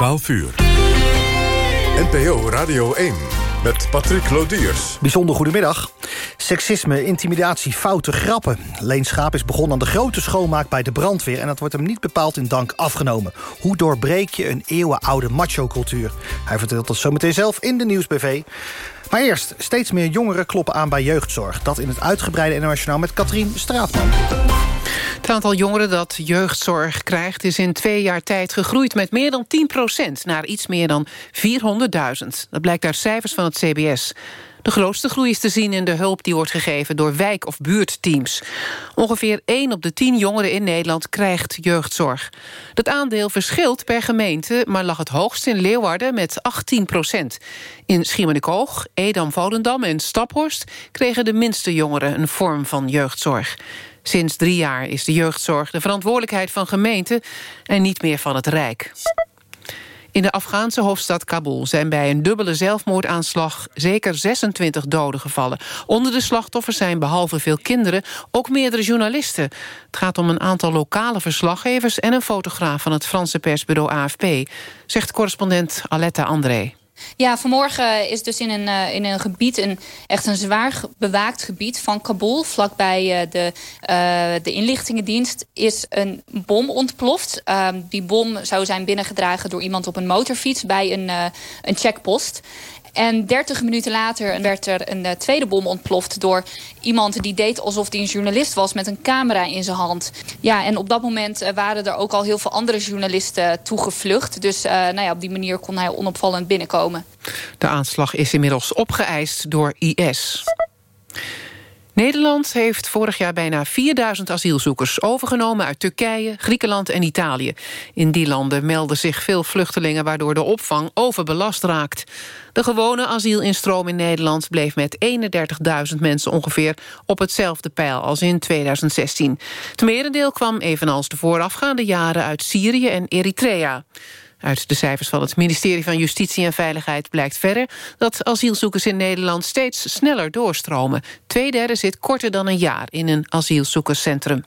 12 uur. NPO Radio 1 met Patrick Lodiers. Bijzonder goedemiddag. Seksisme, intimidatie, foute grappen. Leen Schaap is begonnen aan de grote schoonmaak bij de brandweer... en dat wordt hem niet bepaald in dank afgenomen. Hoe doorbreek je een eeuwenoude macho-cultuur? Hij vertelt dat zometeen zelf in de Nieuwsbv. Maar eerst, steeds meer jongeren kloppen aan bij jeugdzorg. Dat in het uitgebreide internationaal met Katrien Straatman. Het aantal jongeren dat jeugdzorg krijgt... is in twee jaar tijd gegroeid met meer dan 10% naar iets meer dan 400.000. Dat blijkt uit cijfers van het CBS. De grootste groei is te zien in de hulp die wordt gegeven... door wijk- of buurtteams. Ongeveer 1 op de 10 jongeren in Nederland krijgt jeugdzorg. Dat aandeel verschilt per gemeente... maar lag het hoogst in Leeuwarden met 18 procent. In Schiermonnikoog, Edam-Volendam en Staphorst... kregen de minste jongeren een vorm van jeugdzorg. Sinds drie jaar is de jeugdzorg de verantwoordelijkheid van gemeenten... en niet meer van het Rijk. In de Afghaanse hoofdstad Kabul zijn bij een dubbele zelfmoordaanslag zeker 26 doden gevallen. Onder de slachtoffers zijn behalve veel kinderen ook meerdere journalisten. Het gaat om een aantal lokale verslaggevers en een fotograaf van het Franse persbureau AFP, zegt correspondent Aletta André. Ja, vanmorgen is dus in een, uh, in een gebied, een, echt een zwaar bewaakt gebied van Kabul... vlakbij uh, de, uh, de inlichtingendienst, is een bom ontploft. Ehm, die bom zou zijn binnengedragen door iemand op een motorfiets bij een, een checkpost. En 30 minuten later werd er een uh, tweede bom ontploft... door iemand die deed alsof hij een journalist was... met een camera in zijn hand. Ja, en op dat moment uh, waren er ook al heel veel andere journalisten toegevlucht. Dus uh, nou ja, op die manier kon hij onopvallend binnenkomen. De aanslag is inmiddels opgeëist door IS. Nederland heeft vorig jaar bijna 4000 asielzoekers overgenomen uit Turkije, Griekenland en Italië. In die landen melden zich veel vluchtelingen waardoor de opvang overbelast raakt. De gewone asielinstroom in Nederland bleef met 31.000 mensen ongeveer op hetzelfde pijl als in 2016. Het merendeel kwam evenals de voorafgaande jaren uit Syrië en Eritrea. Uit de cijfers van het ministerie van Justitie en Veiligheid blijkt verder... dat asielzoekers in Nederland steeds sneller doorstromen. Tweederde zit korter dan een jaar in een asielzoekerscentrum.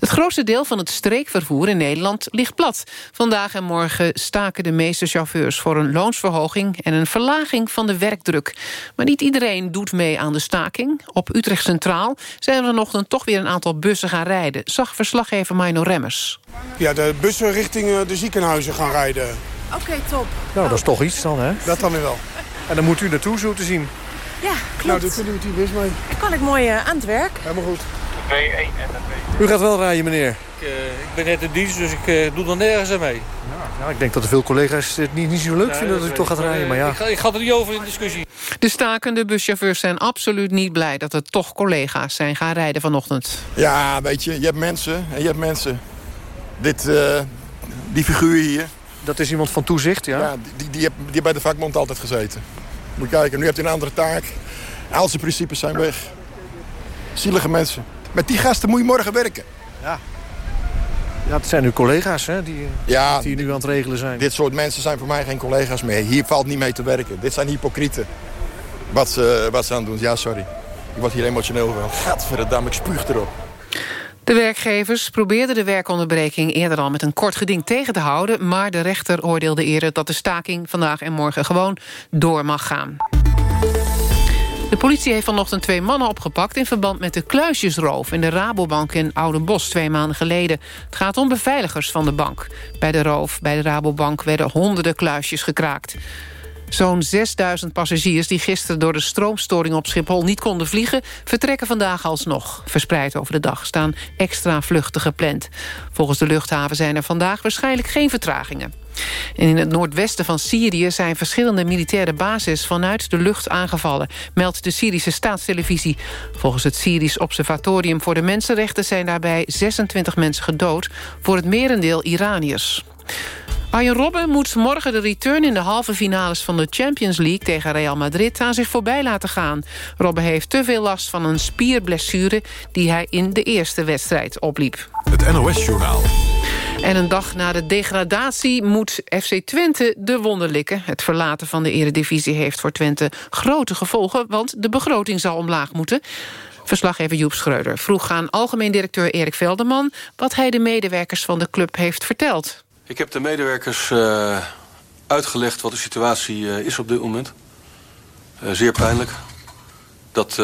Het grootste deel van het streekvervoer in Nederland ligt plat. Vandaag en morgen staken de meeste chauffeurs voor een loonsverhoging... en een verlaging van de werkdruk. Maar niet iedereen doet mee aan de staking. Op Utrecht Centraal zijn er vanochtend toch weer een aantal bussen gaan rijden... zag verslaggever Mino Remmers. Ja, de bussen richting eh, de ziekenhuizen gaan rijden. Oké, top. Nou, dat is toch iets dan, hè? Dat dan weer wel. En dan moet u naartoe zo te zien. Ja, klopt. Nou, dat kunnen we hier best mee. Dan kan ik mooi uh, aan het werk. Helemaal goed. 2, 1 en de 2. U gaat wel rijden, meneer? Ik, uh, ik ben net in dienst, dus ik uh, doe er nergens aan mee. Ja, nou, ik denk dat er veel collega's het niet, niet zo leuk vinden dat u toch gaat rijden. Maar ja. ik, ga, ik ga er niet over in discussie. De stakende buschauffeurs zijn absoluut niet blij... dat er toch collega's zijn gaan rijden vanochtend. Ja, weet je, je hebt mensen en je hebt mensen. Dit, uh, die figuur hier... Dat is iemand van toezicht, ja? Ja, die, die, heeft, die bij de vakbond altijd gezeten. Moet je kijken, nu heeft hij een andere taak. Al zijn principes zijn weg. Zielige mensen. Met die gasten moet je morgen werken. Ja. Ja, het zijn uw collega's hè, die, ja, die nu aan het regelen zijn. Dit soort mensen zijn voor mij geen collega's meer. Hier valt niet mee te werken. Dit zijn hypocrieten. Wat ze, wat ze aan doen. Ja, sorry. Ik word hier emotioneel van. Gadverdamme, ik spuug erop. De werkgevers probeerden de werkonderbreking eerder al met een kort geding tegen te houden... maar de rechter oordeelde eerder dat de staking vandaag en morgen gewoon door mag gaan. De politie heeft vanochtend twee mannen opgepakt... in verband met de kluisjesroof in de Rabobank in Oudenbosch twee maanden geleden. Het gaat om beveiligers van de bank. Bij de roof bij de Rabobank werden honderden kluisjes gekraakt. Zo'n 6000 passagiers die gisteren door de stroomstoring op Schiphol niet konden vliegen... vertrekken vandaag alsnog. Verspreid over de dag staan extra vluchten gepland. Volgens de luchthaven zijn er vandaag waarschijnlijk geen vertragingen. En in het noordwesten van Syrië zijn verschillende militaire bases vanuit de lucht aangevallen, meldt de Syrische staatstelevisie. Volgens het Syrisch Observatorium voor de Mensenrechten zijn daarbij 26 mensen gedood, voor het merendeel Iraniërs. Arjen Robben moet morgen de return in de halve finales van de Champions League tegen Real Madrid aan zich voorbij laten gaan. Robben heeft te veel last van een spierblessure die hij in de eerste wedstrijd opliep. Het NOS-journaal. En een dag na de degradatie moet FC Twente de wonderlikken. Het verlaten van de eredivisie heeft voor Twente grote gevolgen... want de begroting zal omlaag moeten. Verslaggever Joep Schreuder vroeg aan algemeen directeur Erik Velderman... wat hij de medewerkers van de club heeft verteld. Ik heb de medewerkers uh, uitgelegd wat de situatie uh, is op dit moment. Uh, zeer pijnlijk. Dat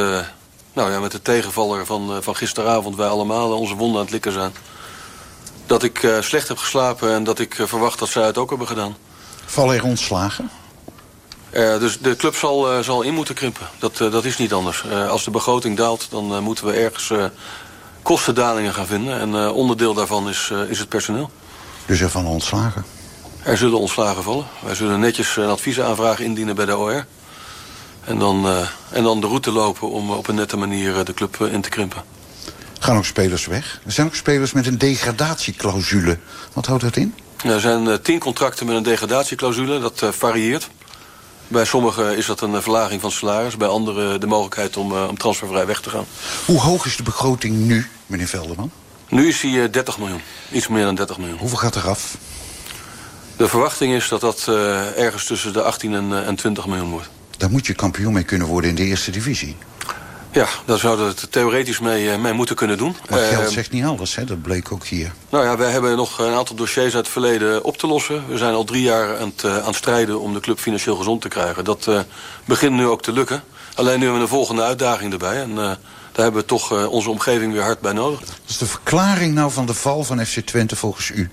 nou ja, met de tegenvaller van, van gisteravond wij allemaal onze wonden aan het likken zijn. Dat ik slecht heb geslapen en dat ik verwacht dat zij het ook hebben gedaan. Vallen er ontslagen? dus de club zal, zal in moeten krimpen. Dat, dat is niet anders. als de begroting daalt, dan moeten we ergens kostendalingen gaan vinden. En onderdeel daarvan is, is het personeel. Dus er van ontslagen? Er zullen ontslagen vallen. Wij zullen netjes een adviesaanvraag indienen bij de OR. En dan, uh, en dan de route lopen om op een nette manier eh, de club in te krimpen. Gaan ook spelers weg? Er zijn ook spelers met een degradatieclausule. Wat houdt dat in? er zijn tien contracten met een degradatieclausule. Dat varieert. Bij sommigen is dat een verlaging van salaris. Bij anderen de mogelijkheid om, om transfervrij weg te gaan. Hoe hoog is de begroting nu, meneer Velderman? Nu is hij 30 miljoen. Iets meer dan 30 miljoen. Hoeveel gaat er af? De verwachting is dat dat uh, ergens tussen de 18 en, en 20 miljoen wordt. Daar moet je kampioen mee kunnen worden in de eerste divisie. Ja, daar zouden we het theoretisch mee, mee moeten kunnen doen. Maar geld uh, zegt niet alles, hè? dat bleek ook hier. Nou ja, wij hebben nog een aantal dossiers uit het verleden op te lossen. We zijn al drie jaar aan het, aan het strijden om de club financieel gezond te krijgen. Dat begint nu ook te lukken. Alleen nu hebben we een volgende uitdaging erbij. En daar hebben we toch onze omgeving weer hard bij nodig. Wat is de verklaring nou van de val van FC Twente volgens u?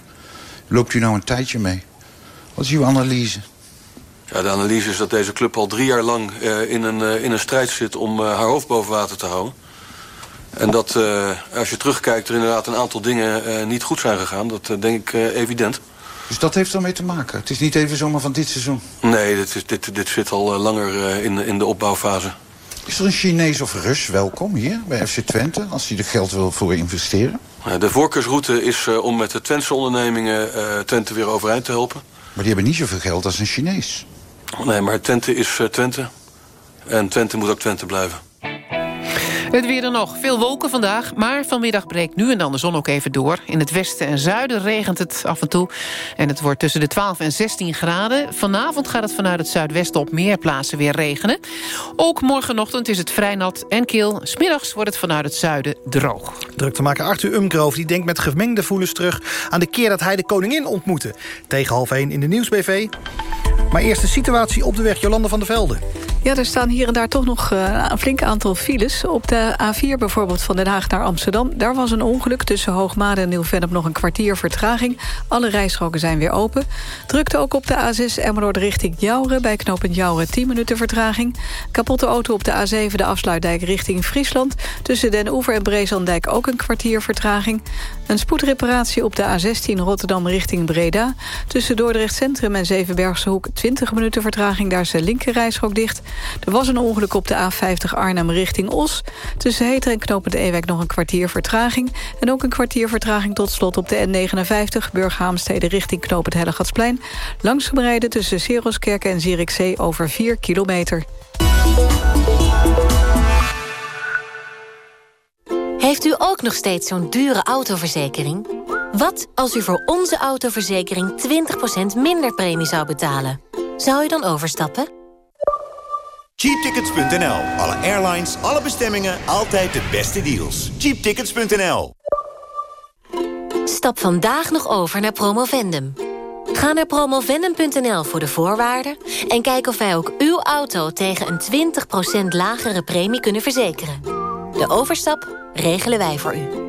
Loopt u nou een tijdje mee? Wat is uw analyse? Ja, de analyse is dat deze club al drie jaar lang uh, in, een, uh, in een strijd zit om uh, haar hoofd boven water te houden. En dat als je terugkijkt er inderdaad een aantal dingen niet goed zijn gegaan. Dat denk ik evident. Dus dat heeft ermee te maken? Het is niet even zomaar van dit seizoen? Nee, dit, is, dit, dit zit al langer in, in de opbouwfase. Is er een Chinees of Rus welkom hier bij FC Twente... als hij er geld wil voor investeren? De voorkeursroute is om met de Twentse ondernemingen Twente weer overeind te helpen. Maar die hebben niet zoveel geld als een Chinees. Nee, maar Twente is Twente. En Twente moet ook Twente blijven. Het weer er nog. Veel wolken vandaag, maar vanmiddag breekt nu en dan de zon ook even door. In het westen en zuiden regent het af en toe. En het wordt tussen de 12 en 16 graden. Vanavond gaat het vanuit het zuidwesten op meer plaatsen weer regenen. Ook morgenochtend is het vrij nat en kil. Smiddags wordt het vanuit het zuiden droog. Druk te maken Arthur Umgrove die denkt met gemengde voelens terug... aan de keer dat hij de koningin ontmoette. Tegen half 1 in de Nieuwsbv. Maar eerst de situatie op de weg, Jolande van der Velde. Ja, er staan hier en daar toch nog uh, een flink aantal files. Op de A4 bijvoorbeeld van Den Haag naar Amsterdam. Daar was een ongeluk tussen Hoogmade en Nieuw-Vennep nog een kwartier vertraging. Alle rijstroken zijn weer open. Drukte ook op de A6 Emmeloord richting Jouren. Bij knooppunt Jouren 10 minuten vertraging. Kapotte auto op de A7 de afsluitdijk richting Friesland. Tussen Den Oever en Brezandijk ook een kwartier vertraging. Een spoedreparatie op de A16 Rotterdam richting Breda. Tussen Dordrecht Centrum en Zevenbergse Hoek 20 minuten vertraging. Daar is de linkerrijstrook dicht. Er was een ongeluk op de A50 Arnhem richting Os. Tussen Heter en Knopend Ewijk nog een kwartier vertraging. En ook een kwartier vertraging tot slot op de N59... Burghaamstede richting Knopend Hellegatsplein. Langzaam rijden tussen Seroskerken en Zierikzee over 4 kilometer. Heeft u ook nog steeds zo'n dure autoverzekering? Wat als u voor onze autoverzekering 20% minder premie zou betalen? Zou u dan overstappen? Cheaptickets.nl. Alle airlines, alle bestemmingen, altijd de beste deals. Cheaptickets.nl. Stap vandaag nog over naar Promovendum. Ga naar promovendum.nl voor de voorwaarden... en kijk of wij ook uw auto tegen een 20% lagere premie kunnen verzekeren. De overstap regelen wij voor u.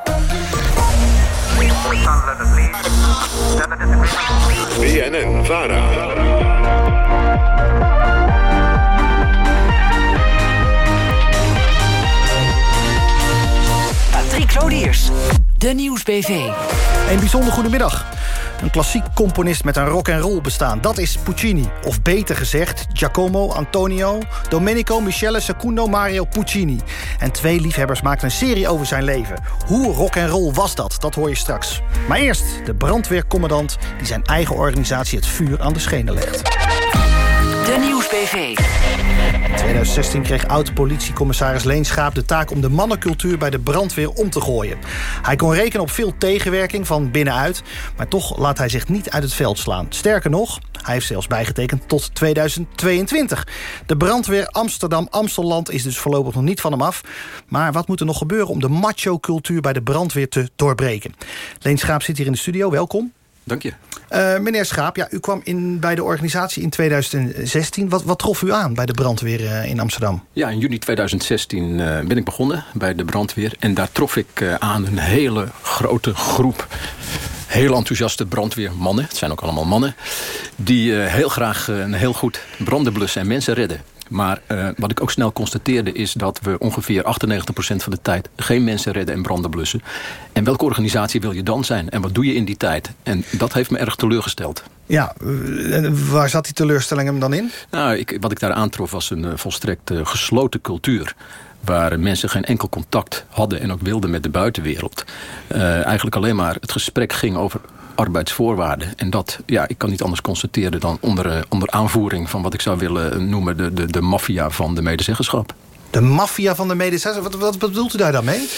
BNN Vara. Patrick Lodiers. De Nieuwsbv. Een bijzonder goedemiddag. Een klassiek componist met een rock en roll bestaan. Dat is Puccini. Of beter gezegd, Giacomo Antonio, Domenico Michele Secundo Mario Puccini. En twee liefhebbers maakten een serie over zijn leven. Hoe rock en roll was dat? Dat hoor je straks. Maar eerst de brandweercommandant die zijn eigen organisatie het vuur aan de schenen legt. De Nieuwsbv. In 2016 kreeg oud-politiecommissaris Leen Schaap de taak om de mannencultuur bij de brandweer om te gooien. Hij kon rekenen op veel tegenwerking van binnenuit, maar toch laat hij zich niet uit het veld slaan. Sterker nog, hij heeft zelfs bijgetekend tot 2022. De brandweer Amsterdam-Amstelland is dus voorlopig nog niet van hem af. Maar wat moet er nog gebeuren om de macho-cultuur bij de brandweer te doorbreken? Leen Schaap zit hier in de studio, welkom. Dank je. Uh, meneer Schaap, ja, u kwam in, bij de organisatie in 2016. Wat, wat trof u aan bij de brandweer uh, in Amsterdam? Ja, in juni 2016 uh, ben ik begonnen bij de brandweer. En daar trof ik aan een hele grote groep heel enthousiaste brandweermannen. Het zijn ook allemaal mannen. Die heel graag een heel goed branden blussen en mensen redden. Maar uh, wat ik ook snel constateerde is dat we ongeveer 98% van de tijd geen mensen redden en branden blussen. En welke organisatie wil je dan zijn? En wat doe je in die tijd? En dat heeft me erg teleurgesteld. Ja, en waar zat die teleurstelling hem dan in? Nou, ik, wat ik daar aantrof was een uh, volstrekt uh, gesloten cultuur waar mensen geen enkel contact hadden en ook wilden met de buitenwereld. Uh, eigenlijk alleen maar het gesprek ging over arbeidsvoorwaarden. En dat, ja, ik kan niet anders constateren dan onder, onder aanvoering van wat ik zou willen noemen de, de, de maffia van de medezeggenschap. De maffia van de medezeggenschap? Wat, wat bedoelt u daar dan mee?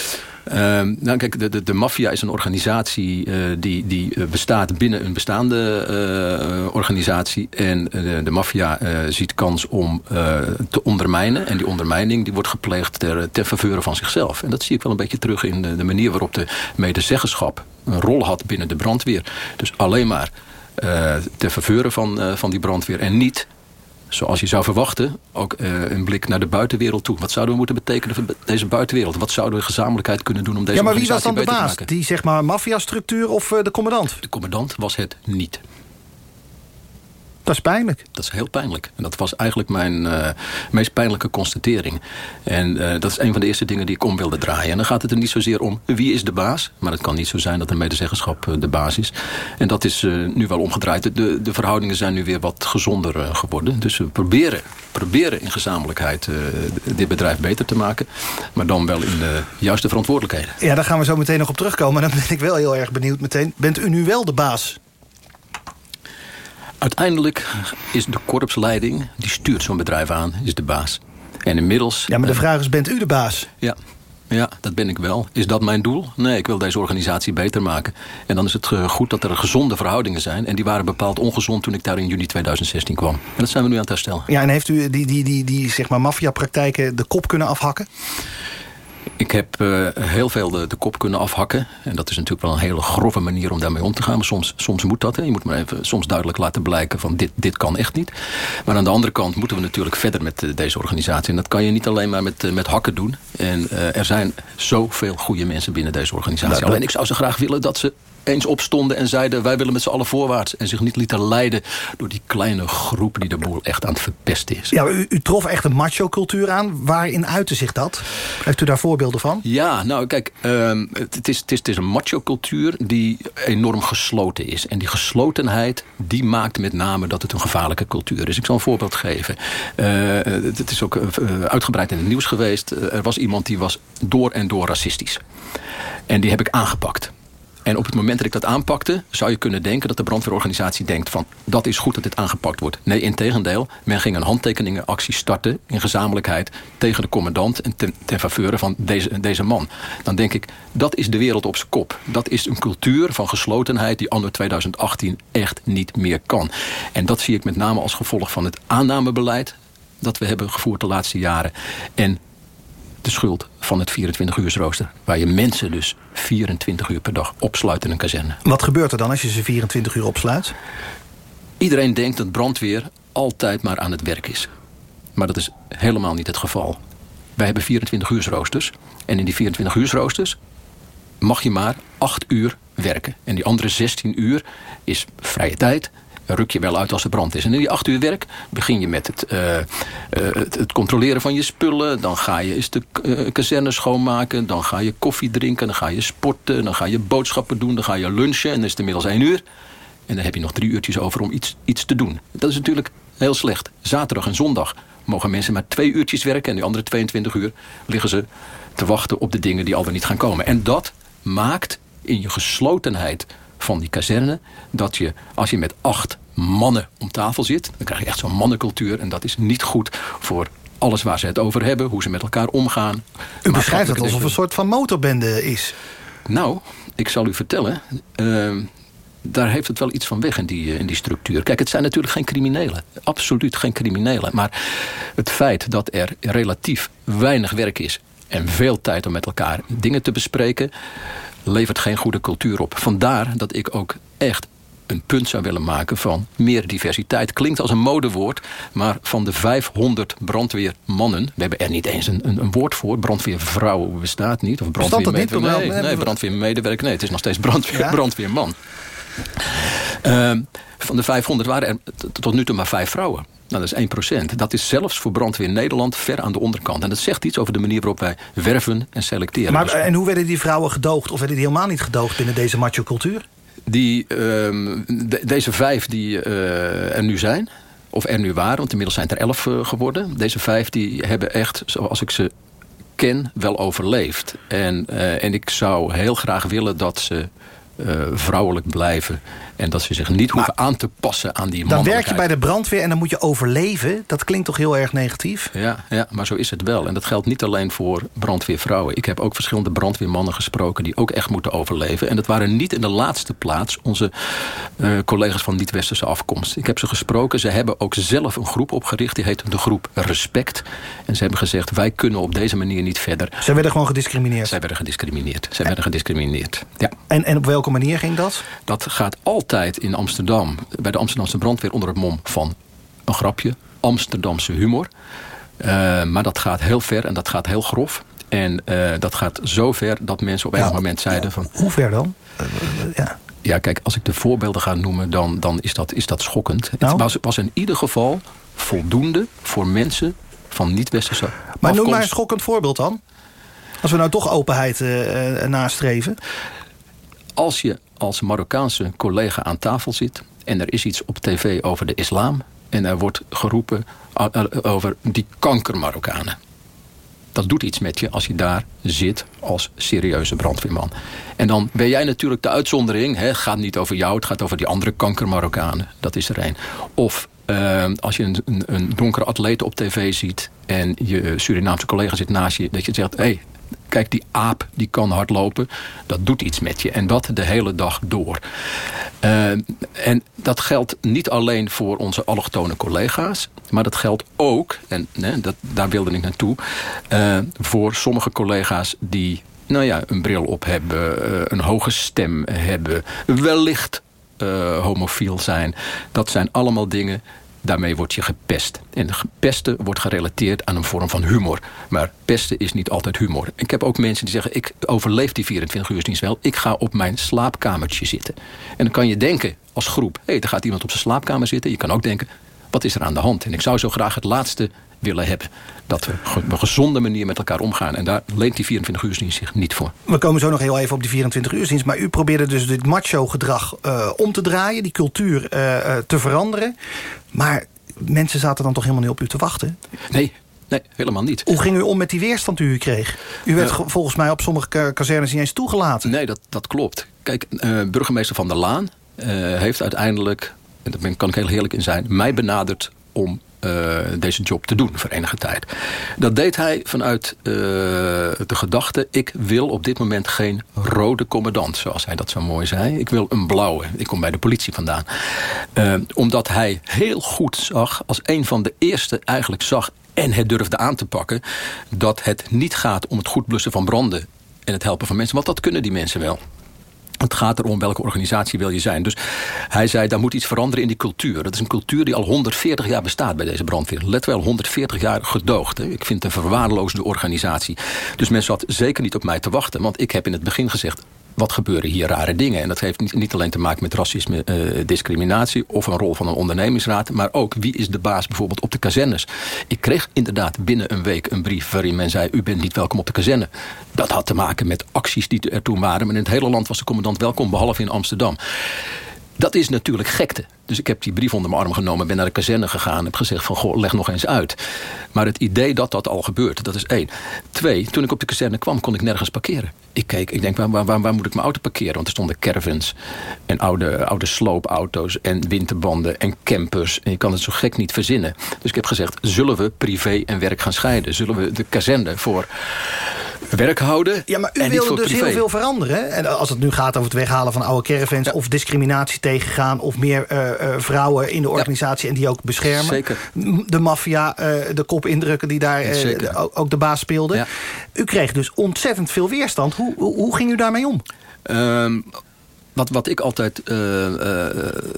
Uh, nou kijk, de, de, de maffia is een organisatie uh, die, die bestaat binnen een bestaande uh, organisatie. En de maffia ziet kans om te ondermijnen. En die ondermijning die wordt gepleegd ter, ter faveur van zichzelf. En dat zie ik wel een beetje terug in de, de manier waarop de medezeggenschap een rol had binnen de brandweer. Dus alleen maar ter faveur van, van die brandweer en niet zoals je zou verwachten, ook uh, een blik naar de buitenwereld toe. Wat zouden we moeten betekenen voor deze buitenwereld? Wat zouden we gezamenlijkheid kunnen doen om deze ja, maar wie was dan de baas? Die zeg maar maffiastructuur of uh, de commandant? De commandant was het niet. Dat is pijnlijk. Dat is heel pijnlijk. En dat was eigenlijk mijn uh, meest pijnlijke constatering. En uh, dat is een van de eerste dingen die ik om wilde draaien. En dan gaat het er niet zozeer om wie is de baas. Maar het kan niet zo zijn dat een medezeggenschap uh, de baas is. En dat is nu wel omgedraaid. De, de verhoudingen zijn nu weer wat gezonder geworden. Dus we proberen, proberen in gezamenlijkheid dit bedrijf beter te maken. Maar dan wel in de juiste verantwoordelijkheden. Ja, daar gaan we zo meteen nog op terugkomen. En dan ben ik wel heel erg benieuwd meteen. Bent u nu wel de baas? Uiteindelijk is de korpsleiding, die stuurt zo'n bedrijf aan, is de baas. En inmiddels... Ja, maar de vraag is, bent u de baas? Ja, ja, dat ben ik wel. Is dat mijn doel? Nee, ik wil deze organisatie beter maken. En dan is het goed dat er gezonde verhoudingen zijn. En die waren bepaald ongezond toen ik daar in juni 2016 kwam. En dat zijn we nu aan het herstellen. Ja, en heeft u die, die, die, die zeg maar, maffiapraktijken de kop kunnen afhakken? Ik heb uh, heel veel de, de, kop kunnen afhakken. En dat is natuurlijk wel een hele grove manier om daarmee om te gaan. Maar soms, soms moet dat. Hè. Je moet maar even soms duidelijk laten blijken van dit, dit kan echt niet. Maar aan de andere kant moeten we natuurlijk verder met uh, deze organisatie. En dat kan je niet alleen maar met, uh, met hakken doen. En er zijn zoveel goede mensen binnen deze organisatie. Nou, alleen ik zou ze graag willen dat ze eens opstonden en zeiden... wij willen met z'n allen voorwaarts. En zich niet lieten leiden door die kleine groep... die de boel echt aan het verpesten is. Ja, u, u trof echt een macho-cultuur aan. Waarin uitte zich dat? Heeft u daar voorbeelden van? Ja, nou kijk, um, het, is, het, is, het is een macho-cultuur... die enorm gesloten is. En die geslotenheid, die maakt met name dat het een gevaarlijke cultuur is. Ik zal een voorbeeld geven. Uh, het is ook uh, uitgebreid in het nieuws geweest. Uh, er was iemand die was door en door racistisch. En die heb ik aangepakt. En op het moment dat ik dat aanpakte... zou je kunnen denken dat de brandweerorganisatie denkt van... dat is goed dat dit aangepakt wordt. Nee, in tegendeel. Men ging een handtekeningenactie starten... in gezamenlijkheid tegen de commandant... en ten, ten faveur van deze, deze man. Dan denk ik, dat is de wereld op zijn kop. Dat is een cultuur van geslotenheid... die anno 2018 echt niet meer kan. En dat zie ik met name als gevolg van het aannamebeleid... dat we hebben gevoerd de laatste jaren. En de schuld van het 24-uursrooster. Waar je mensen dus 24 uur per dag opsluit in een kazerne. Wat gebeurt er dan als je ze 24 uur opsluit? Iedereen denkt dat brandweer altijd maar aan het werk is. Maar dat is helemaal niet het geval. Wij hebben 24-uursroosters. En in die 24-uursroosters mag je maar 8 uur werken. En die andere 16 uur is vrije tijd ruk je wel uit als er brand is. En in die acht uur werk begin je met het, eh, eh, het, controleren van je spullen. Dan ga je eens de uh, kazerne schoonmaken. Dan ga je koffie drinken. Dan ga je sporten. Dan ga je boodschappen doen. Dan ga je lunchen. En dan is het inmiddels één uur. En dan heb je nog drie uurtjes over om iets, iets te doen. Dat is natuurlijk heel slecht. Zaterdag en zondag mogen mensen maar twee uurtjes werken... en die andere 22 uur liggen ze te wachten op de dingen die al dan niet gaan komen. En dat maakt in je geslotenheid van die kazerne... dat je, als je met acht mannen om tafel zit... dan krijg je echt zo'n mannencultuur. En dat is niet goed voor alles waar ze het over hebben. Hoe ze met elkaar omgaan. U beschrijft het alsof het een soort van motorbende is. Nou, ik zal u vertellen... Uh, daar heeft het wel iets van weg in die, in die structuur. Kijk, het zijn natuurlijk geen criminelen. Absoluut geen criminelen. Maar het feit dat er relatief weinig werk is... en veel tijd om met elkaar dingen te bespreken... levert geen goede cultuur op. Vandaar dat ik ook echt een punt zou willen maken van meer diversiteit. Klinkt als een modewoord, maar van de 500 brandweermannen... we hebben er niet eens een, een, een woord voor. Brandweervrouw bestaat niet. Of brandweermedewerker. Nee, nee, brandweermedewerker. Nee, het is nog steeds brandweer, ja? brandweerman. Uh, van de 500 waren er tot nu toe maar vijf vrouwen. Nou, dat is 1 procent. Dat is zelfs voor brandweer Nederland ver aan de onderkant. En dat zegt iets over de manier waarop wij werven en selecteren. Maar, en hoe werden die vrouwen gedoogd? Of werden die helemaal niet gedoogd binnen deze macho-cultuur? Die, uh, de, deze vijf die uh, er nu zijn, of er nu waren... want inmiddels zijn het er elf uh, geworden. Deze vijf die hebben echt, zoals ik ze ken, wel overleefd. En, en ik zou heel graag willen dat ze vrouwelijk blijven... En dat ze zich niet maar, hoeven aan te passen aan die Dan werk je bij de brandweer en dan moet je overleven. Dat klinkt toch heel erg negatief? Ja, ja, maar zo is het wel. En dat geldt niet alleen voor brandweervrouwen. Ik heb ook verschillende brandweermannen gesproken... die ook echt moeten overleven. En dat waren niet in de laatste plaats onze uh, collega's van niet-westerse afkomst. Ik heb ze gesproken. Ze hebben ook zelf een groep opgericht. Die heet de groep Respect. En ze hebben gezegd, wij kunnen op deze manier niet verder. Zij werden gewoon gediscrimineerd? Zij werden gediscrimineerd. Zij werden gediscrimineerd, ja. En, en op welke manier ging dat? Dat gaat altijd altijd in Amsterdam... bij de Amsterdamse brandweer onder het mom van een grapje. Amsterdamse humor. Uh, maar dat gaat heel ver en dat gaat heel grof. En uh, dat gaat zo ver dat mensen op een ja, moment zeiden van... Hoe ver dan? Uh, ja. ja, kijk, als ik de voorbeelden ga noemen... dan, dan is, dat, is dat schokkend. Nou? Het was, was in ieder geval voldoende voor mensen van niet-westerse Maar noem maar een schokkend voorbeeld dan. Als we nou toch openheid nastreven. Als je als Marokkaanse collega aan tafel zit... en er is iets op tv over de islam... en er wordt geroepen over die kanker-Marokkanen. Dat doet iets met je als je daar zit als serieuze brandweerman. En dan ben jij natuurlijk de uitzondering. Het gaat niet over jou, het gaat over die andere kanker-Marokkanen. Dat is er een. Of uh, als je een, een, donkere atleet op tv ziet... en je Surinaamse collega zit naast je... dat je zegt, hé, hey, kijk, die aap die kan hardlopen. Dat doet iets met je. En dat de hele dag door. Uh, en dat geldt niet alleen voor onze allochtone collega's. Maar dat geldt ook, en dat, daar wilde ik naartoe... Uh, voor sommige collega's die nou ja, een bril op hebben... Uh, een hoge stem hebben... wellicht homofiel zijn. Dat zijn allemaal dingen daarmee word je gepest. En pesten wordt gerelateerd aan een vorm van humor. Maar pesten is niet altijd humor. Ik heb ook mensen die zeggen, ik overleef die 24 uur dienst wel. Ik ga op mijn slaapkamertje zitten. En dan kan je denken als groep, hé, hey, er gaat iemand op zijn slaapkamer zitten. Je kan ook denken, wat is er aan de hand? En ik zou zo graag het laatste willen hebben. Dat we op een gezonde manier met elkaar omgaan. En daar leent die 24 uursdienst zich niet voor. We komen zo nog heel even op die 24 uursdienst. Maar u probeerde dus dit macho gedrag uh, om te draaien. Die cultuur uh, te veranderen. Maar mensen zaten dan toch helemaal niet op u te wachten? Nee, Nee, helemaal niet. Hoe ging u om met die weerstand die u kreeg? U werd uh, volgens mij op sommige kazernes niet eens toegelaten. Nee, dat, dat klopt. Kijk, uh, burgemeester Van der Laan uh, heeft uiteindelijk... en daar kan ik heel heerlijk in zijn... mij benaderd om uh, deze job te doen voor enige tijd. Dat deed hij vanuit uh, de gedachte... ik wil op dit moment geen rode commandant, zoals hij dat zo mooi zei. Ik wil een blauwe. Ik kom bij de politie vandaan. Uh, omdat hij heel goed zag, als een van de eerste eigenlijk zag... en het durfde aan te pakken... dat het niet gaat om het goed blussen van branden... en het helpen van mensen, want dat kunnen die mensen wel. Het gaat erom welke organisatie wil je zijn. Dus hij zei, daar moet iets veranderen in die cultuur. Dat is een cultuur die al 140 jaar bestaat bij deze brandweer. Let wel, 140 jaar gedoogd. Hè. Ik vind het een verwaarloosde organisatie. Dus men zat zeker niet op mij te wachten. Want ik heb in het begin gezegd... wat gebeuren hier rare dingen. En dat heeft niet, alleen te maken met racisme, eh, discriminatie... of een rol van een ondernemingsraad... maar ook wie is de baas bijvoorbeeld op de kazernes. Ik kreeg inderdaad binnen een week een brief waarin men zei... u bent niet welkom op de kazerne. Dat had te maken met acties die er toen waren. Maar in het hele land was de commandant welkom, behalve in Amsterdam. Dat is natuurlijk gekte. Dus ik heb die brief onder mijn arm genomen, ben naar de kazerne gegaan... heb gezegd van, goh, leg nog eens uit. Maar het idee dat dat al gebeurt, dat is één. Twee, toen ik op de kazerne kwam, kon ik nergens parkeren. Ik keek, ik denk, waar, waar, waar moet ik mijn auto parkeren? Want er stonden caravans en oude, oude sloopauto's... en winterbanden en campers. En je kan het zo gek niet verzinnen. Dus ik heb gezegd, zullen we privé en werk gaan scheiden? Zullen we de kazerne voor werk houden. Ja, maar u en niet wil voor dus privé. heel veel veranderen. En als het nu gaat over het weghalen van oude caravans... of discriminatie tegengaan... of meer eh, eh, vrouwen in de organisatie en die ook beschermen. Zeker. De maffia, eh, de kop indrukken die daar de- ook de baas speelde. U kreeg dus ontzettend veel weerstand. Hoe, hoe, hoe ging u daarmee om? Ehm, wat, wat ik altijd